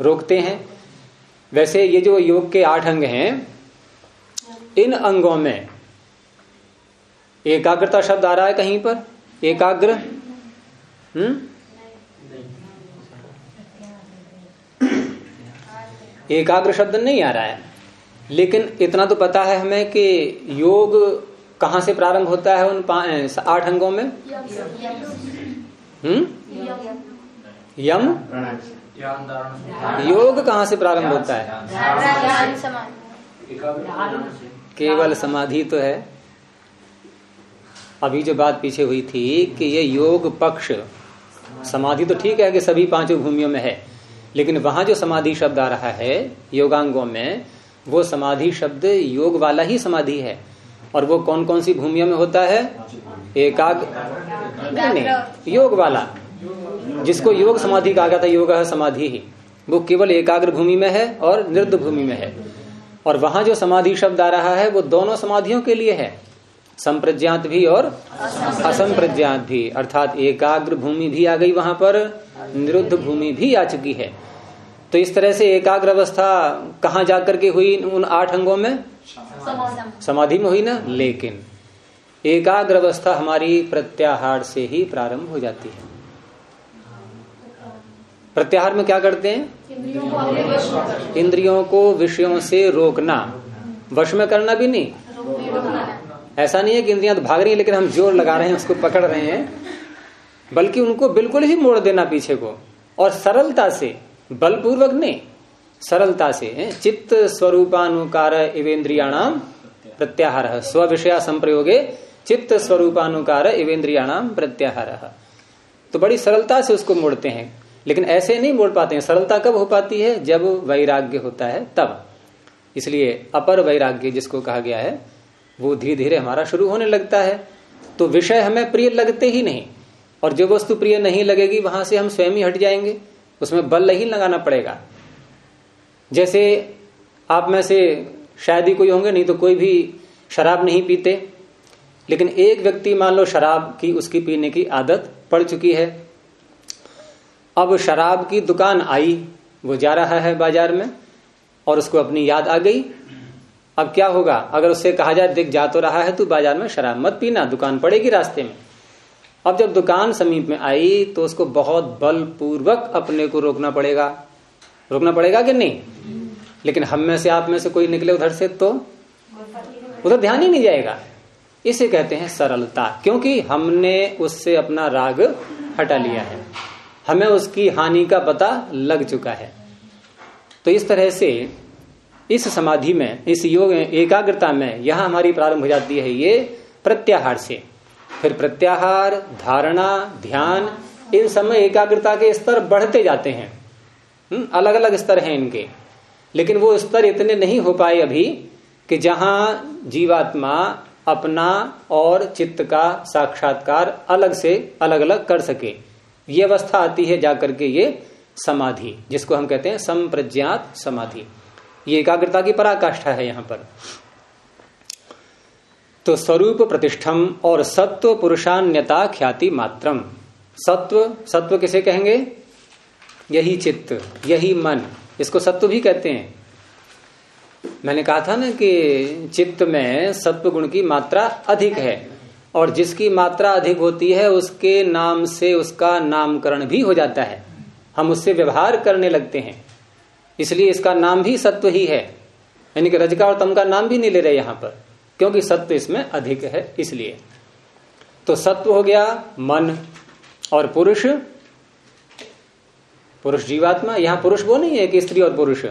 रोकते हैं। वैसे ये जो योग के आठ अंग हैं, इन अंगों में एकाग्रता शब्द आ रहा है कहीं पर? एकाग्र? हम्म? एकाग्र शब्द नहीं आ रहा है। लेकिन इतना तो पता है हमें कि योग कहाँ से प्रारंभ होता है उन आठ अंगों में? हम्म? यम? योग कहाँ से प्रारंभ होता है? केवल समाधि तो है। अभी जो बात पीछे हुई थी कि ये योग पक्ष, समाधि तो ठीक है कि सभी पाँचों भूमियों में है, लेकिन वहाँ जो समाधि शब्द आ रहा है, योगांगों में, वो समाधि शब्द योग वाला ही समाधि है। और वो कौन कौन सी भूमियों में होता है? एकाग्र नहीं योग वाला। जिसको योग समाधि कहा गया था, योग समाधि ही। वो केवल एकाग्र भूमि में है और निर्द भूमि में है। और वहाँ जो समाधि शब्द आ रहा है, वो दोनों समाधियों के लिए है। संप्रज्ञात भी और असंप्रज्ञात भी। अर्थात एकाग्र भूमि भी आ गई वहाँ पर, निरुद्ध भूमि भी आ चुकी है। तो इस तरह से एकाग्र अवस्था कहा जाकर के हुई उन आठ अंगों में? समाधि। में हुई ना? लेकिन एकाग्र अवस्था हमारी प्रत्याहार से ही प्रारंभ हो जाती है। प्रत्याहार में क्या करते हैं। इंद्रियों को विषयों से रोकना। वश में करना भी नहीं। ऐसा नहीं है कि इंद्रियाँ तो भाग रही है लेकिन हम ज़ोर लगा रहे हैं उसको पकड़ रहे हैं। बल्कि उनको बिल्कुल ही मोड़ देना पीछे को। और सरलता से बलपूर्वक नहीं। सरलता से चित्त स्वरूपानुकार इवेन्द्रियाणाम प्रत्याहार। स्व विषया संप्रयोगे चित्त स्वरूपानुकार इवेन्द्रियाणाम प्रत्याहार। तो बड़ी सरलता से उसको मोड़ते हैं। लेकिन ऐसे नहीं मोड़ पाते हैं। सरलता कब हो पाती है? जब वैराग्य होता है, तब। इसलिए अपर वैराग्य जिसको कहा गया है, वो धीरे धीरे हमारा शुरू होने लगता है। तो विषय हमें प्रिय लगते ही नहीं। और जो वस्तु प्रिय नहीं लगेगी, वहाँ से हम स्वयं ही हट जाएँगे। उसमें बल नहीं लगाना पड़ेगा। जैसे आप में से शायद ही कोई होंगे, नहीं तो कोई भी शराब नहीं पीते। लेकिन एक व्यक्ति मान लो शराब की, उसकी पीने की आदत पड़ चुकी है। अब शराब की दुकान आई, वो जा रहा है बाज़ार में और उसको अपनी याद आ गई। अब क्या होगा? अगर उससे कहा जाए, देख, जा तो रहा है तू बाज़ार में, शराब मत पीना, दुकान पड़ेगी रास्ते में। अब जब दुकान समीप में आई तो उसको बहुत बलपूर्वक अपने को रोकना पड़ेगा। रोकना पड़ेगा कि नहीं? लेकिन हम में से, आप में से कोई निकले उधर से तो? उधर ध्यान ही नहीं जाएगा। इसे कहते हैं सरलता, क्योंकि हमने उससे अपना राग हटा लिया है। हमें उसकी हानि का पता लग चुका है। तो इस तरह से इस समाधि में, इस योग एकाग्रता में यह हमारी प्रारंभ हो जाती है ये प्रत्याहार से। फिर प्रत्याहार, धारणा, ध्यान, इन समय एकाग्रता के स्तर बढ़ते जाते हैं। अलग अलग स्तर हैं इनके। लेकिन वो स्तर इतने नहीं हो पाए अभी कि जहाँ जीवात्मा अपना और चित्त का साक्षात्कार अलग से अलग अलग कर सके। ये अवस्था आती है जाकर के ये समाधि, जिसको हम कहते हैं संप्रज्ञात समाधि। ये एकाग्रता की पराकाष्ठा है यहाँ पर। तो स्वरूप प्रतिष्ठम और सत्व पुरुषान्यता ख्याति मात्रम। सत्व सत्व किसे कहेंगे? यही चित्त, यही मन, इसको सत्व भी कहते हैं। मैंने कहा था ना कि चित्त में सत्व गुण की मात्रा अधिक है, और जिसकी मात्रा अधिक होती है, उसके नाम से उसका नामकरण भी हो जाता है। हम उससे व्यवहार करने लगते हैं। इसलिए इसका नाम भी सत्व ही है। यानी कि रजका और तम का नाम भी नहीं ले रहे यहाँ पर, क्योंकि सत्व इसमें अधिक है इसलिए। तो सत्व हो गया मन और पुरुष पुरुष जीवात्मा, यहाँ पुरुष वो नहीं है कि स्त्री और पुरुष।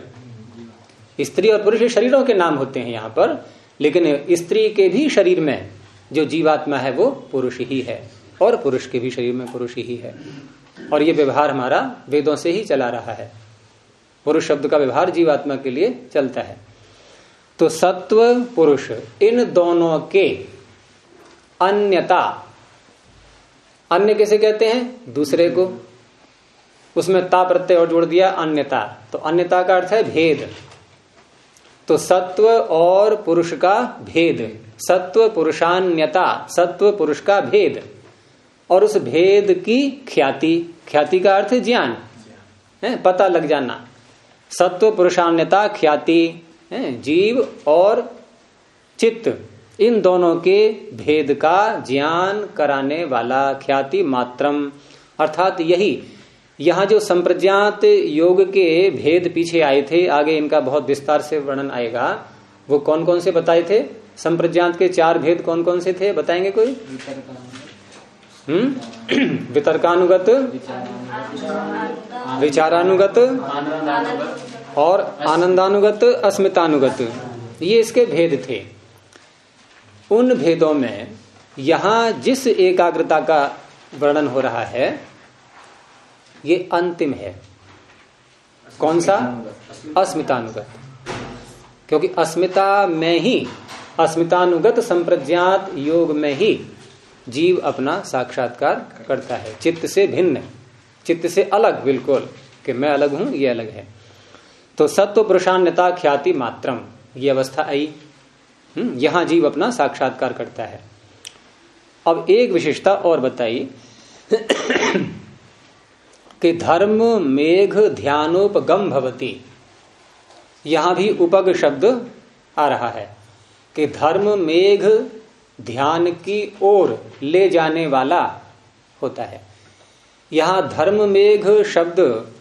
स्त्री और पुरुष शरीरों के नाम होते हैं यहाँ पर, लेकिन स्त्री के भी शरीर में जो जीवात्मा है वो पुरुष ही है, और पुरुष के भी शरीर में पुरुष ही है। और ये व्यवहार हमारा वेदों से ही चला रहा है। पुरुष शब्द का व्यवहार जीवात्मा के लिए चलता है। तो सत्व, पुरुष, इन दोनों के अन्यता, अन्य कैसे कहते हैं? दूसरे को। उसमें ता प्रत्यय और जोड़ दिया अन्यता। तो अन्यता का अर्थ है भेद। तो सत्व और पुरुष का भेद। सत्व पुरुषान्यता, सत्व पुरुष का भेद। और उस भेद की ख्याति। ख्याति का अर्थ ज्ञान। है, पता लग जाना। सत्व पुरुषान्यता, ख्याति जीव और चित्त। इन दोनों के भेद का ज्ञान कराने वाला ख्याति मात्रम। अर्थात यही यहाँ जो संप्रज्ञात योग के भेद पीछे आए थे, आगे इनका बहुत विस्तार से वर्णन आएगा। वो कौन कौन से बताए थे? संप्रज्ञात के चार भेद कौन कौन से थे? बताएँगे कोई? हम्म? <clears throat> वितर्कानुगत, विचारानुगत और आनंदानुगत, अस्मितानुगत। ये इसके भेद थे। उन भेदों में यहाँ जिस एकाग्रता का वर्णन हो रहा है ये अंतिम है। कौन सा? अस्मितानुगत। क्योंकि अस्मिता में ही अस्मितानुगत संप्रज्ञात योग में ही जीव अपना साक्षात्कार करता है। चित्त से भिन्न चित्त से अलग बिल्कुल कि मैं अलग हूँ ये अलग है। तो सत्व पुरुषान्यता ख्याति मात्रम ये अवस्था आई। हम्म, यहाँ जीव अपना साक्षात्कार करता है। अब एक विशेषता और बताई कि धर्म, मेघ, ध्यानोपगम भवती। यहाँ भी उपग शब्द आ रहा है कि धर्म, मेघ, ध्यान की ओर ले जाने वाला होता है। यहाँ धर्म, मेघ, शब्द,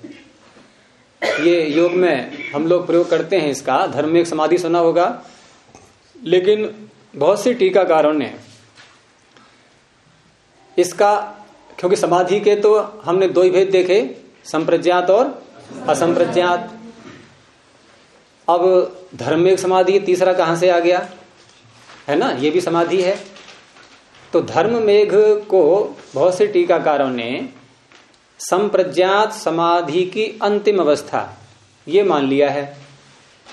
ये योग में हम लोग प्रयोग करते हैं इसका। धर्म, मेघ, समाधि सुना होगा। लेकिन बहुत से टीकाकारों ने इसका क्योंकि समाधि के तो हमने दो ही भेद देखे, संप्रज्ञात और असंप्रज्ञात। अब धर्मेक समाधि तीसरा कहाँ से आ गया? है ना? ये भी समाधि है। तो धर्म मेघ को बहुत से टीकाकारों ने संप्रज्ञात समाधि की अंतिम अवस्था, ये मान लिया है।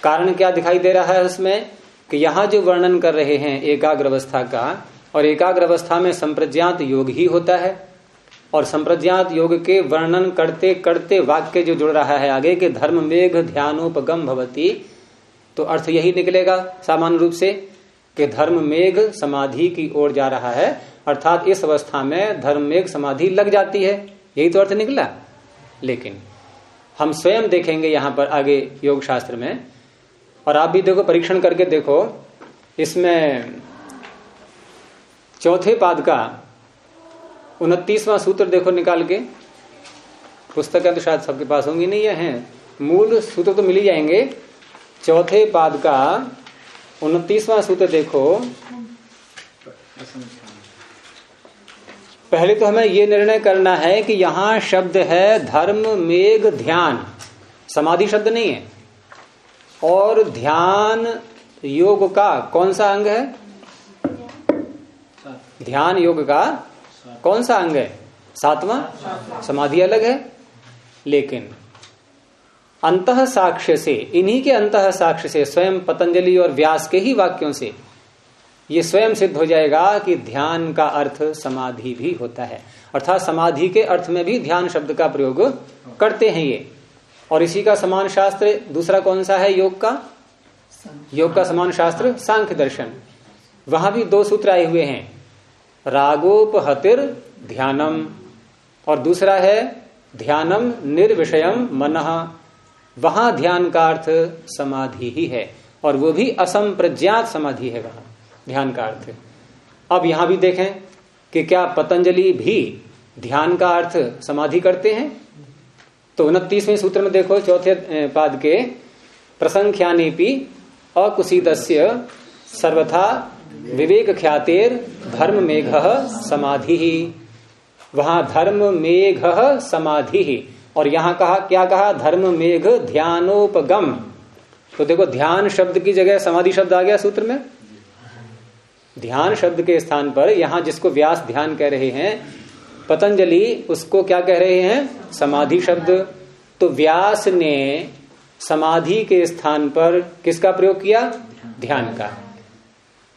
कारण क्या दिखाई दे रहा है उसमें? कि यहाँ जो वर्णन कर रहे हैं एकाग्र अवस्था का, और एकाग्र अवस्था में संप्रज्ञात योग ही होता है। और संप्रज्ञात योग के वर्णन करते करते वाक्य जो जुड़ रहा है आगे के धर्म मेघ ध्यानोपगम भवती। तो अर्थ यही निकलेगा सामान्य रूप से कि धर्म मेघ समाधि की ओर जा रहा है। अर्थात इस अवस्था में धर्म मेघ समाधि लग जाती है। यही तो अर्थ निकला। लेकिन हम स्वयं देखेंगे यहाँ पर आगे योग शास्त्र में। और आप भी देखो, परीक्षण करके देखो, इसमें चौथे पाद का उनतीसवां सूत्र देखो निकाल के। पुस्तकें तो शायद सबके पास होंगी नहीं यह है। मूल सूत्र तो मिल ही जाएँगे। चौथे पाद का उनतीसवां सूत्र देखो। पहले तो हमें यह निर्णय करना है कि यहाँ शब्द है धर्म मेघ ध्यान। समाधि शब्द नहीं है। और ध्यान योग का कौन सा अंग है? ध्यान योग का कौन सा अंग है? सातवां? समाधि अलग है। लेकिन अंत साक्ष्य से, इन्हीं के अंत साक्ष्य से, स्वयं पतंजलि और व्यास के ही वाक्यों से, ये स्वयं सिद्ध हो जाएगा कि ध्यान का अर्थ समाधि भी होता है। अर्थात समाधि के अर्थ में भी ध्यान शब्द का प्रयोग करते हैं ये। और इसी का समान शास्त्र, दूसरा कौन सा है योग का? योग का समान शास्त्र, सांख्य दर्शन। वहाँ भी दो सूत्र आए हुए हैं। रागोपहतिर ध्यानम। और दूसरा है, ध्यानम निर्विषयम मन। वहाँ ध्यान का अर्थ समाधि ही है, और वो भी असंप्रज्ञात समाधि है वहाँ, ध्यान का अर्थ। अब यहाँ भी देखें कि क्या पतंजलि भी ध्यान का अर्थ समाधि करते हैं? तो उनतीसवें सूत्र में देखो, चौथे पाद के, प्रसंख्यानीपी अकुशीत सर्वथा विवेक ख्यातेर धर्म मेघ समाधि ही। वहाँ धर्म मेघ समाधि ही। और यहाँ कहा, क्या कहा? धर्म मेघ ध्यानोपगम। तो देखो, ध्यान शब्द की जगह समाधि शब्द आ गया सूत्र में। ध्यान शब्द के स्थान पर यहाँ जिसको व्यास ध्यान कह रहे हैं, पतंजलि, उसको क्या कह रहे हैं? समाधि शब्द। तो व्यास ने समाधि के स्थान पर किसका प्रयोग किया? ध्यान का।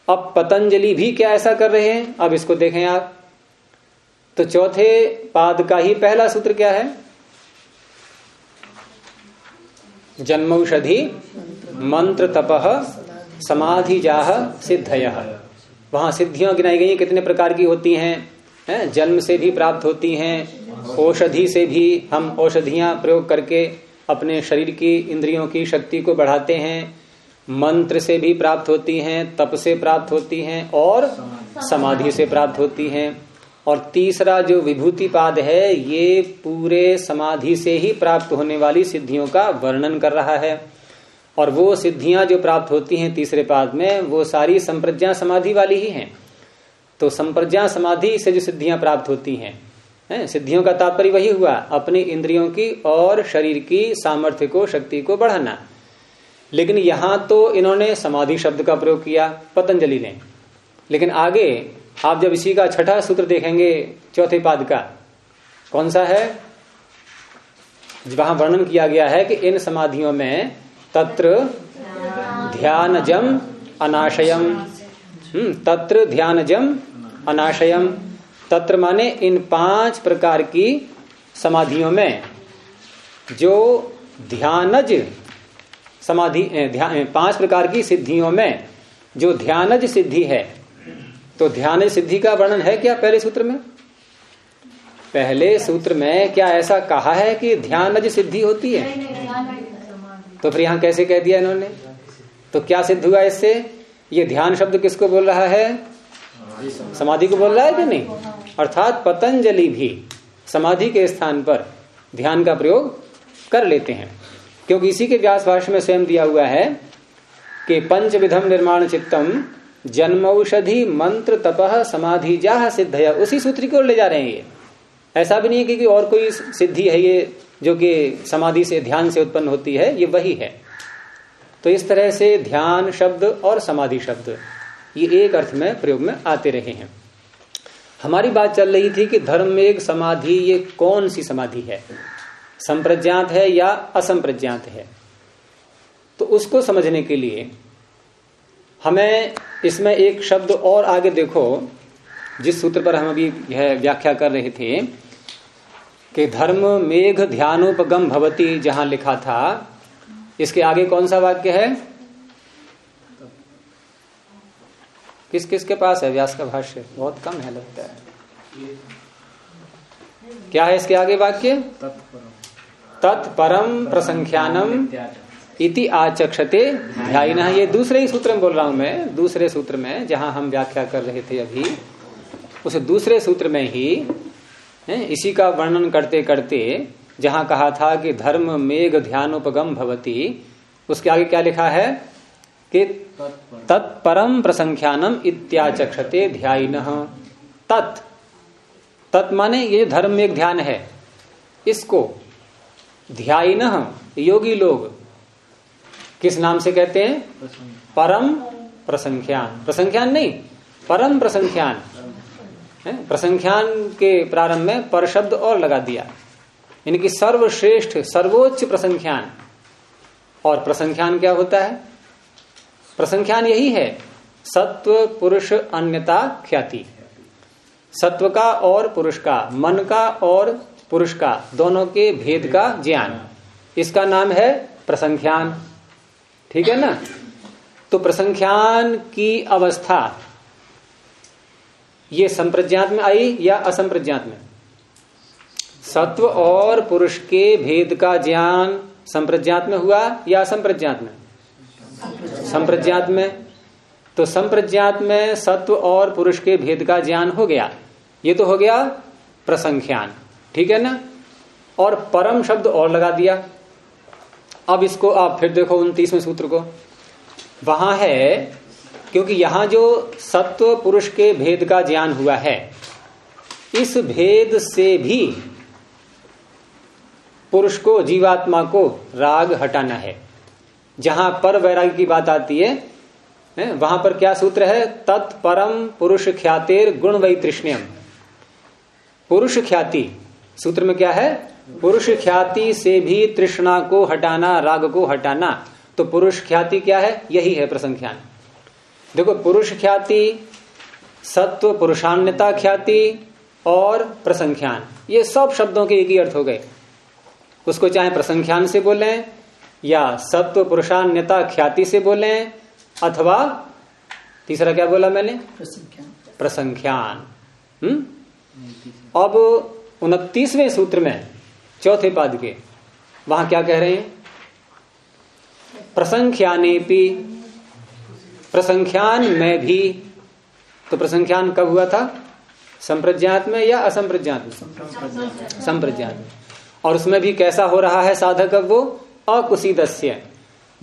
अब पतंजलि भी क्या ऐसा कर रहे हैं? अब इसको देखें आप। तो चौथे पाद का ही पहला सूत्र क्या है? जन्मौषधि मंत्र तपह समाधि जाह सिद्धय। वहाँ सिद्धियाँ गिनाई गई कितने प्रकार की होती हैं? है? जन्म से भी प्राप्त होती हैं। औषधि से भी हम औषधियाँ प्रयोग करके अपने शरीर की इंद्रियों की शक्ति को बढ़ाते हैं। मंत्र से भी प्राप्त होती हैं तप से प्राप्त होती हैं और समाधि से प्राप्त होती हैं। और तीसरा जो विभूति पाद है ये पूरे समाधि से ही प्राप्त होने वाली सिद्धियों का वर्णन कर रहा है। और वो सिद्धियाँ जो प्राप्त होती हैं तीसरे पाद में वो सारी संप्रज्ञा समाधि वाली ही हैं। तो संप्रज्ञा समाधि से जो सिद्धियाँ प्राप्त होती हैं है? सिद्धियों का तात्पर्य वही हुआ अपने इंद्रियों की और शरीर की सामर्थ्य को शक्ति को बढ़ाना। लेकिन यहाँ तो इन्होंने समाधि शब्द का प्रयोग किया पतंजलि ने। लेकिन आगे आप जब इसी का छठा सूत्र देखेंगे चौथे पाद का कौन सा है? वहाँ वर्णन किया गया है कि इन समाधियों में तत्र ध्यानजम अनाशयम। हम्म, तत्र ध्यानजम अनाशयम। तत्र माने इन पाँच प्रकार की समाधियों में जो ध्यानज समाधि पाँच प्रकार की सिद्धियों में जो ध्यानज सिद्धि है तो ध्यान सिद्धि का वर्णन है क्या पहले सूत्र में? पहले सूत्र में क्या ऐसा कहा है कि ध्यानज सिद्धि होती है? तो फिर यहाँ कैसे कह दिया इन्होंने? तो क्या सिद्ध हुआ इससे? ये ध्यान शब्द किसको बोल रहा है? समाधि को बोल रहा है कि नहीं? अर्थात पतंजलि भी समाधि के स्थान पर ध्यान का प्रयोग कर लेते हैं। क्योंकि इसी के व्यास भाषा में स्वयं दिया हुआ है कि पंच विधम निर्माण चित्तम जन्म औषधि मंत्र तपह समाधि जाह सिद्ध उसी सूत्र की ओर ले जा रहे हैं ये। ऐसा भी नहीं है कि और कोई सिद्धि है ये जो कि समाधि से, ध्यान से उत्पन्न होती है, ये वही है। तो इस तरह से ध्यान शब्द और समाधि शब्द, ये एक अर्थ में प्रयोग में आते रहे हैं। हमारी बात चल रही थी कि धर्म में एक समाधि, ये कौन सी समाधि है? संप्रज्ञात है या असंप्रज्ञात है। तो उसको समझने के लिए हमें इसमें एक शब्द और आगे देखो, जिस सूत्र पर हम अभी यह व्याख्या कर रहे थे, कि धर्म मेघ ध्यानोपगम भवती जहाँ लिखा था। इसके आगे कौन सा वाक्य है? किस किस के पास है? व्यास का भाष्य। बहुत कम है लगता है। क्या है इसके आगे वाक्य? तत्परम प्रसंख्यानम इति आचक्षते। ध्यान ये दूसरे ही सूत्र में बोल रहा हूँ मैं, दूसरे सूत्र में, जहाँ हम व्याख्या कर रहे थे अभी, उस दूसरे सूत्र में ही इसी का वर्णन करते करते, जहाँ कहा था कि धर्म मेघ ध्यानोपगम भवती, उसके आगे क्या लिखा है? कि तत्परम प्रसंख्यानम इत्याचक्षते ध्यान तत्। तत् माने ये धर्म में एक ध्यान है। इसको ध्यान योगी लोग। किस नाम से कहते हैं? परम प्रसंख्यान। प्रसंख्यान नहीं, परम प्रसंख्यान। प्रसंख्यान के प्रारंभ में पर शब्द और लगा दिया। इनकी सर्वश्रेष्ठ, सर्वोच्च प्रसंख्यान। और प्रसंख्यान क्या होता है? प्रसंख्यान यही है, सत्व, पुरुष अन्यता ख्याति। सत्व का और पुरुष का, मन का और पुरुष का, दोनों के भेद का ज्ञान। इसका नाम है प्रसंख्यान। ठीक है ना? तो प्रसंख्यान की अवस्था, ये संप्रज्ञात में आई या असंप्रज्ञात में? सत्व और पुरुष के भेद का ज्ञान संप्रज्ञात में हुआ या असंप्रज्ञात में? संप्रज्ञात में। तो संप्रज्ञात में सत्व और पुरुष के भेद का ज्ञान हो गया। ये तो हो गया प्रसंख्यान। ठीक है ना? और परम शब्द और लगा दिया। अब इसको आप फिर देखो उनतीसवें सूत्र को। वहाँ है क्योंकि यहाँ जो सत्व पुरुष के भेद का ज्ञान हुआ है इस भेद से भी पुरुष को जीवात्मा को राग हटाना है। जहाँ पर वैराग्य की बात आती है, वहाँ पर क्या सूत्र है? तत्परम पुरुष ख्यातिर गुण वही तृष्ण्यम पुरुष ख्याति सूत्र में क्या है? पुरुष ख्याति से भी तृष्णा को हटाना राग को हटाना। तो पुरुष ख्याति क्या है? यही है प्रसंख्यान। देखो पुरुष ख्याति सत्व पुरुषान्यता ख्याति और प्रसंख्यान। ये सब शब्दों के एक ही अर्थ हो गए। उसको चाहे प्रसंख्यान से बोले या सत्व पुरुषान्यता ख्याति से बोले अथवा तीसरा क्या बोला मैंने? प्रसंख्यान। हम्म? अब उनतीसवें सूत्र में चौथे पाद के वहाँ क्या कह रहे हैं? प्रसंख्याने प्रसंख्यान में भी तो प्रसंख्यान कब हुआ था? संप्रज्ञात में या असंप्रज्ञात में? संप्रज्ञात में। और उसमें भी कैसा हो रहा है साधक अब वो? अकुशीदस्य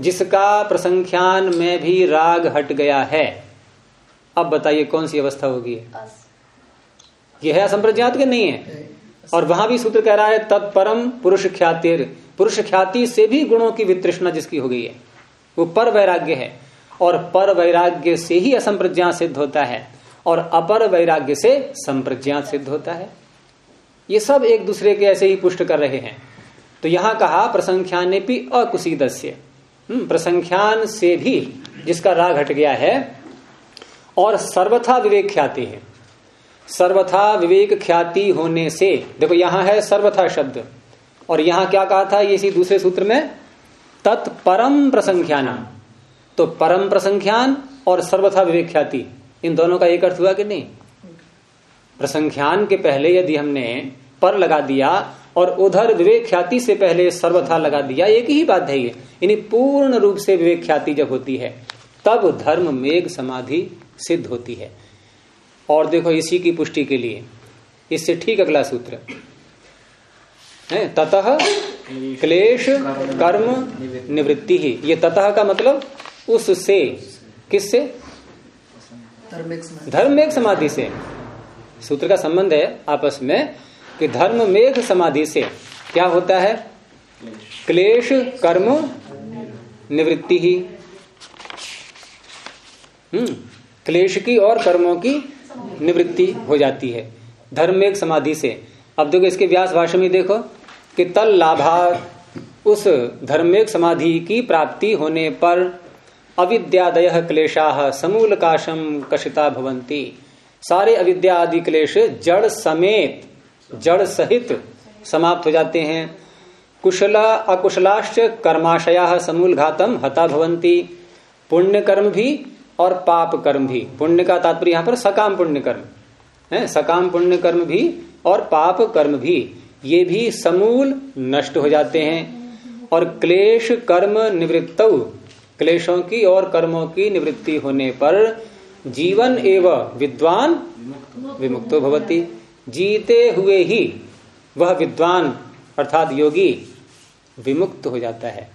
जिसका प्रसंख्यान में भी राग हट गया है। अब बताइए कौन सी अवस्था होगी? यह है असंप्रज्ञात के नहीं है? और वहाँ भी सूत्र कह रहा है तत्परम पुरुष ख्यातिर। पुरुष ख्याति से भी गुणों की वित्रष्णा जिसकी हो गई है वो पर वैराग्य है। और पर वैराग्य से ही असंप्रज्ञा सिद्ध होता है और अपर वैराग्य से संप्रज्ञा सिद्ध होता है। ये सब एक दूसरे के ऐसे ही पुष्ट कर रहे हैं। तो यहाँ कहा प्रसंख्यान भी अकुशीदस्य हम्म, प्रसंख्यान से भी जिसका राग हट गया है और सर्वथा विवेक ख्याति है। सर्वथा विवेक ख्याति होने से। देखो, यहाँ है सर्वथा शब्द। और यहाँ क्या कहा था इसी दूसरे सूत्र में? तत्परम प्रसंख्यान तो परम प्रसंख्यान और सर्वथा विवेक ख्याति, इन दोनों का एक अर्थ हुआ कि नहीं? प्रसंख्यान के पहले यदि हमने पर लगा दिया और उधर विवेक ख्याति से पहले सर्वथा लगा दिया, एक ही बात है ये। यानी पूर्ण रूप से विवेक ख्याति जब होती है, तब धर्म, मेघ, समाधि सिद्ध होती है। और देखो इसी की पुष्टि के लिए। इससे ठीक अगला सूत्र। है, ततः क्लेश, कर्म, निवृत्ति ही। ये ततः का मतलब उससे। किससे? धर्म मेघ समाधि से। सूत्र का संबंध है आपस में कि धर्म मेघ समाधि से। क्या होता है? क्लेश, कर्म, निवृत्ति ही। हम्म क्लेश की और कर्मों की निवृत्ति हो जाती है। धर्म एक समाधि से। अब देखो इसके व्यास भाषा में देखो कि तल लाभा उस धर्मेक समाधि की प्राप्ति होने पर अविद्यादय क्लेशा समूल काशम कशिता भवंती सारे अविद्या आदि क्लेश जड़ समेत, जड़ सहित समाप्त हो जाते हैं। कुशला, अकुशलाश्च कर्माशया समूल घातम हता भवंती पुण्य कर्म भी और पाप कर्म भी। पुण्य का तात्पर्य यहाँ पर सकाम पुण्य कर्म। है? सकाम पुण्य कर्म भी और पाप कर्म भी, ये भी समूल नष्ट हो जाते हैं। और क्लेश कर्म निवृत्त, क्लेशों की और कर्मों की निवृत्ति होने पर जीवन एवं विद्वान विमुक्तो भवती। जीते हुए ही वह विद्वान अर्थात योगी विमुक्त हो जाता है।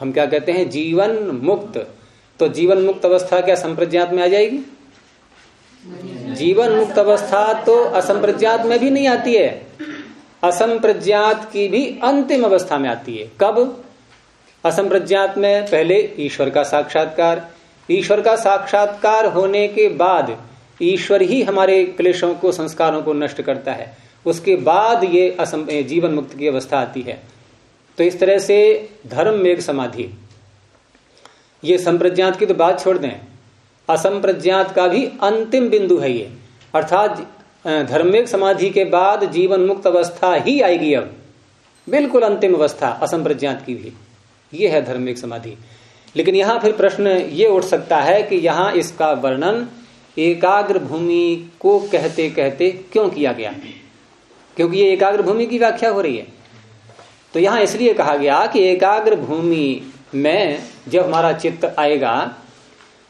हम क्या कहते हैं? जीवन मुक्त। तो जीवन मुक्त अवस्था क्या संप्रज्ञात में आ जाएगी? जीवन मुक्त अवस्था तो असंप्रज्ञात में भी नहीं आती है। असंप्रज्ञात की भी अंतिम अवस्था में आती है। कब? असंप्रज्ञात में पहले ईश्वर का साक्षात्कार। ईश्वर का साक्षात्कार होने के बाद ईश्वर ही हमारे क्लेशों को, संस्कारों को नष्ट करता है। उसके बाद ये जीवन मुक्त की अवस्था आती है। तो इस तरह से धर्म मेघ समाधि। ये संप्रज्ञात की तो बात छोड़ दें। असंप्रज्ञात का भी अंतिम बिंदु है ये। अर्थात धर्मिक समाधि के बाद जीवन मुक्त अवस्था ही आएगी अब। बिल्कुल अंतिम अवस्था, असंप्रज्ञात की भी। ये है धर्मिक समाधि। लेकिन यहाँ फिर प्रश्न ये उठ सकता है कि यहाँ इसका वर्णन एकाग्र भूमि को कहते कहते क्यों किया गया? क्योंकि ये एकाग्र भूमि की व्याख्या हो रही है। तो यहाँ इसलिए कहा गया कि एकाग्र भूमि में जब हमारा चित्त आएगा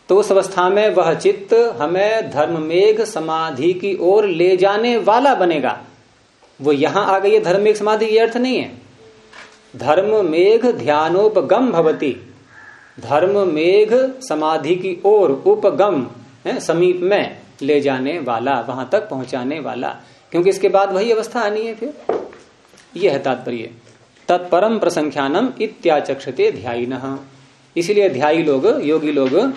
तो उस अवस्था में वह चित्त हमें धर्म मेघ समाधि की ओर ले जाने वाला बनेगा। वो यहाँ आ गई है, धर्म मेघ समाधि, ये अर्थ नहीं है। धर्म मेघ ध्यानोपगम भवती। धर्म मेघ समाधि की ओर उपगम, है, समीप में ले जाने वाला, वहाँ तक पहुँचाने वाला। क्योंकि इसके बाद वही अवस्था आनी है फिर। यह है तात्पर्य। तत्परम प्रसंख्यानम इत्याचक्षते ध्यान इसलिए ध्यायी लोग योगी लोग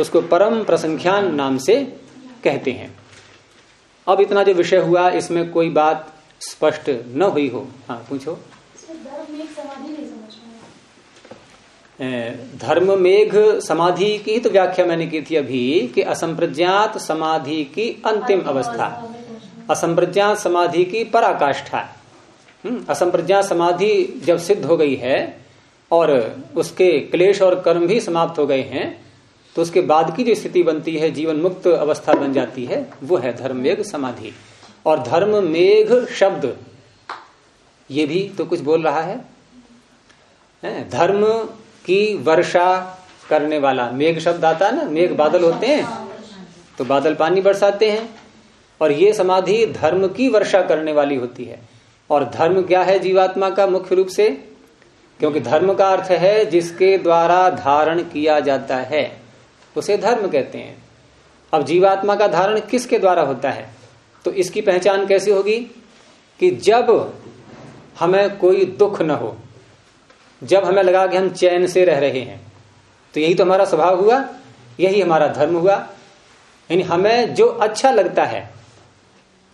उसको परम प्रसंख्यान नाम से कहते हैं। अब इतना जो विषय हुआ इसमें कोई बात स्पष्ट न हुई हो। हाँ पूछो। धर्म मेघ समाधि की तो व्याख्या मैंने की थी अभी कि असंप्रज्ञात समाधि की अंतिम अवस्था। असंप्रज्ञात समाधि की पराकाष्ठा। हम्म, असंप्रज्ञात समाधि जब सिद्ध हो गई है और उसके क्लेश और कर्म भी समाप्त हो गए हैं तो उसके बाद की जो स्थिति बनती है जीवन मुक्त अवस्था बन जाती है, वो है धर्म मेघ समाधि। और धर्म मेघ शब्द, ये भी तो कुछ बोल रहा है? धर्म की वर्षा करने वाला, मेघ शब्द आता है ना, मेघ बादल होते हैं तो बादल पानी बरसाते हैं, और ये समाधि धर्म की वर्षा करने वाली होती है। और धर्म क्या है जीवात्मा का मुख्य रूप से? क्योंकि धर्म का अर्थ है जिसके द्वारा धारण किया जाता है, उसे धर्म कहते हैं। अब जीवात्मा का धारण किसके द्वारा होता है? तो इसकी पहचान कैसी होगी? कि जब हमें कोई दुख न हो, जब हमें लगा कि हम चैन से रह रहे हैं तो यही तो हमारा स्वभाव हुआ, यही हमारा धर्म हुआ। यानी हमें जो अच्छा लगता है,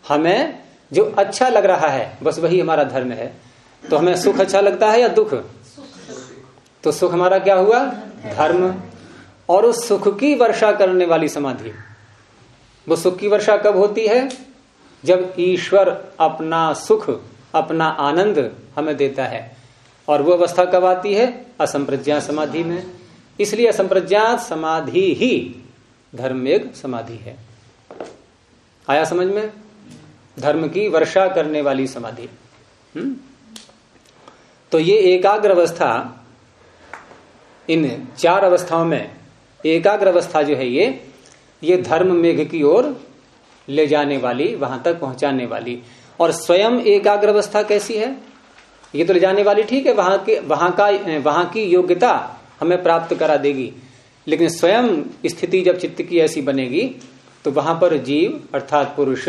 हमें जो अच्छा लग रहा है, बस वही हमारा धर्म है। तो हमें सुख अच्छा लगता है या दुख? तो सुख हमारा क्या हुआ? धर्म। और उस सुख की वर्षा करने वाली समाधि। वो सुख की वर्षा कब होती है? जब ईश्वर अपना सुख, अपना आनंद हमें देता है। और वो अवस्था कब आती है? असंप्रज्ञात समाधि में। इसलिए असंप्रज्ञात समाधि ही धर्म एक समाधि है। आया समझ में? धर्म की वर्षा करने वाली समाधि। हम्म? तो ये एकाग्र अवस्था इन चार अवस्थाओं में एकाग्र अवस्था जो है ये ये धर्म मेघ की ओर ले जाने वाली, वहाँ तक पहुँचाने वाली। और स्वयं एकाग्र अवस्था कैसी है? ये तो ले जाने वाली ठीक है, वहाँ के, वहाँ का, वहाँ की योग्यता हमें प्राप्त करा देगी। लेकिन स्वयं स्थिति जब चित्त की ऐसी बनेगी तो वहाँ पर जीव अर्थात पुरुष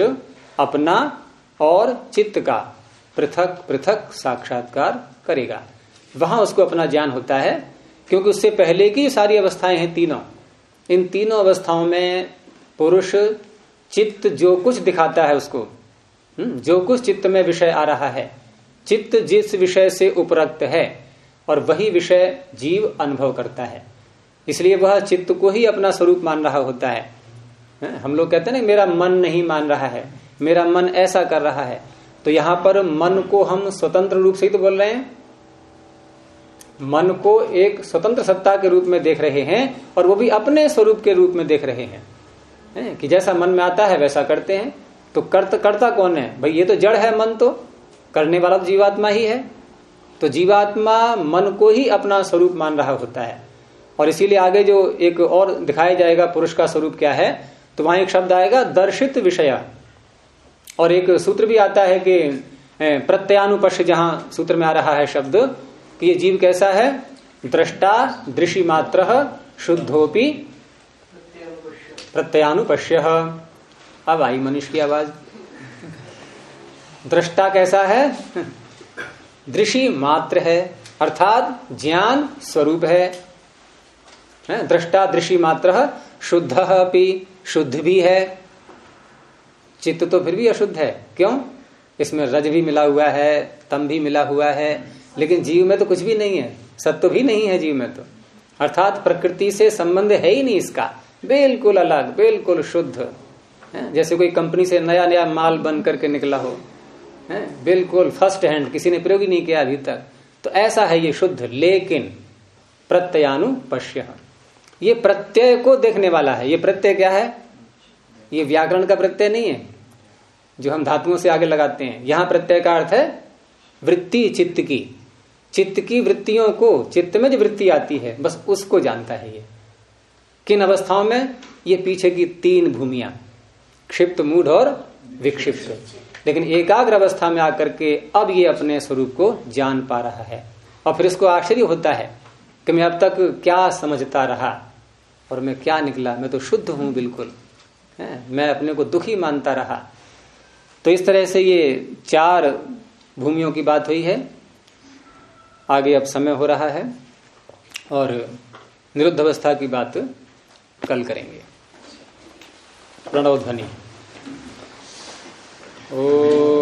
अपना और चित्त का पृथक पृथक साक्षात्कार करेगा। वहाँ उसको अपना ज्ञान होता है क्योंकि उससे पहले की सारी अवस्थाएँ हैं तीनों। इन तीनों अवस्थाओं में पुरुष चित्त जो कुछ दिखाता है उसको हम्म, जो कुछ चित्त में विषय आ रहा है चित्त जिस विषय से उपरक्त है और वही विषय जीव अनुभव करता है। इसलिए वह चित्त को ही अपना स्वरूप मान रहा होता है। हम लोग कहते हैं ना मेरा मन नहीं मान रहा है मेरा मन ऐसा कर रहा है। तो यहाँ पर मन को हम स्वतंत्र रूप से ही तो बोल रहे हैं। मन को एक स्वतंत्र सत्ता के रूप में देख रहे हैं और वो भी अपने स्वरूप के रूप में देख रहे हैं। कि जैसा मन में आता है वैसा करते हैं। तो कर्त करता कौन है? भाई, ये तो जड़ है मन तो। करने वाला तो जीवात्मा ही है। तो जीवात्मा मन को ही अपना स्वरूप मान रहा होता है। और इसीलिए आगे जो एक और दिखाया जाएगा पुरुष का स्वरूप क्या है तो वहाँ एक शब्द आएगा, दर्शित विषय। और एक सूत्र भी आता है कि प्रत्यानुपक्ष जहाँ सूत्र में आ रहा है शब्द, कि ये जीव कैसा है? दृष्टा दृषि मात्र शुद्धोपि प्रत्यानुपश्य। अब आई मनुष्य की आवाज़। दृष्टा कैसा है? दृषि मात्र है, अर्थात ज्ञान स्वरूप है। दृष्टा दृषि मात्र शुद्ध अपनी शुद्ध भी है। चित्त तो फिर भी अशुद्ध है। क्यों? इसमें रज भी मिला हुआ है, तम भी मिला हुआ है, लेकिन जीव में तो कुछ भी नहीं है। सत्य भी नहीं है जीव में तो। अर्थात प्रकृति से संबंध है ही नहीं इसका। बिल्कुल अलग, बिल्कुल शुद्ध। है? जैसे कोई कंपनी से नया नया माल बन करके निकला हो। है? बिल्कुल फ़र्स्ट हैंड किसी ने प्रयोग ही नहीं किया अभी तक। तो ऐसा है ये शुद्ध, लेकिन प्रत्ययानुपश्य। ये प्रत्यय को देखने वाला है। ये प्रत्यय क्या है? ये व्याकरण का प्रत्यय नहीं है। जो हम धातुओं से आगे लगाते हैं। यहाँ प्रत्यय का अर्थ है वृत्ति चित्त की। चित्त की वृत्तियों को, चित्त में जो वृत्ति आती है, बस उसको जानता है ये। किन अवस्थाओं में? ये पीछे की तीन भूमिया, क्षिप्त मूढ़ और विक्षिप्त। लेकिन एकाग्र अवस्था में आकर के अब ये अपने स्वरूप को जान पा रहा है। और फिर इसको आश्चर्य होता है कि मैं अब तक क्या समझता रहा और मैं क्या निकला। मैं तो शुद्ध हूँ बिल्कुल। मैं अपने को दुखी मानता रहा। तो इस तरह से ये चार भूमियों की बात हुई है। आगे अब समय हो रहा है और निरुद्ध अवस्था की बात कल करेंगे। प्रणव ध्वनि। ओ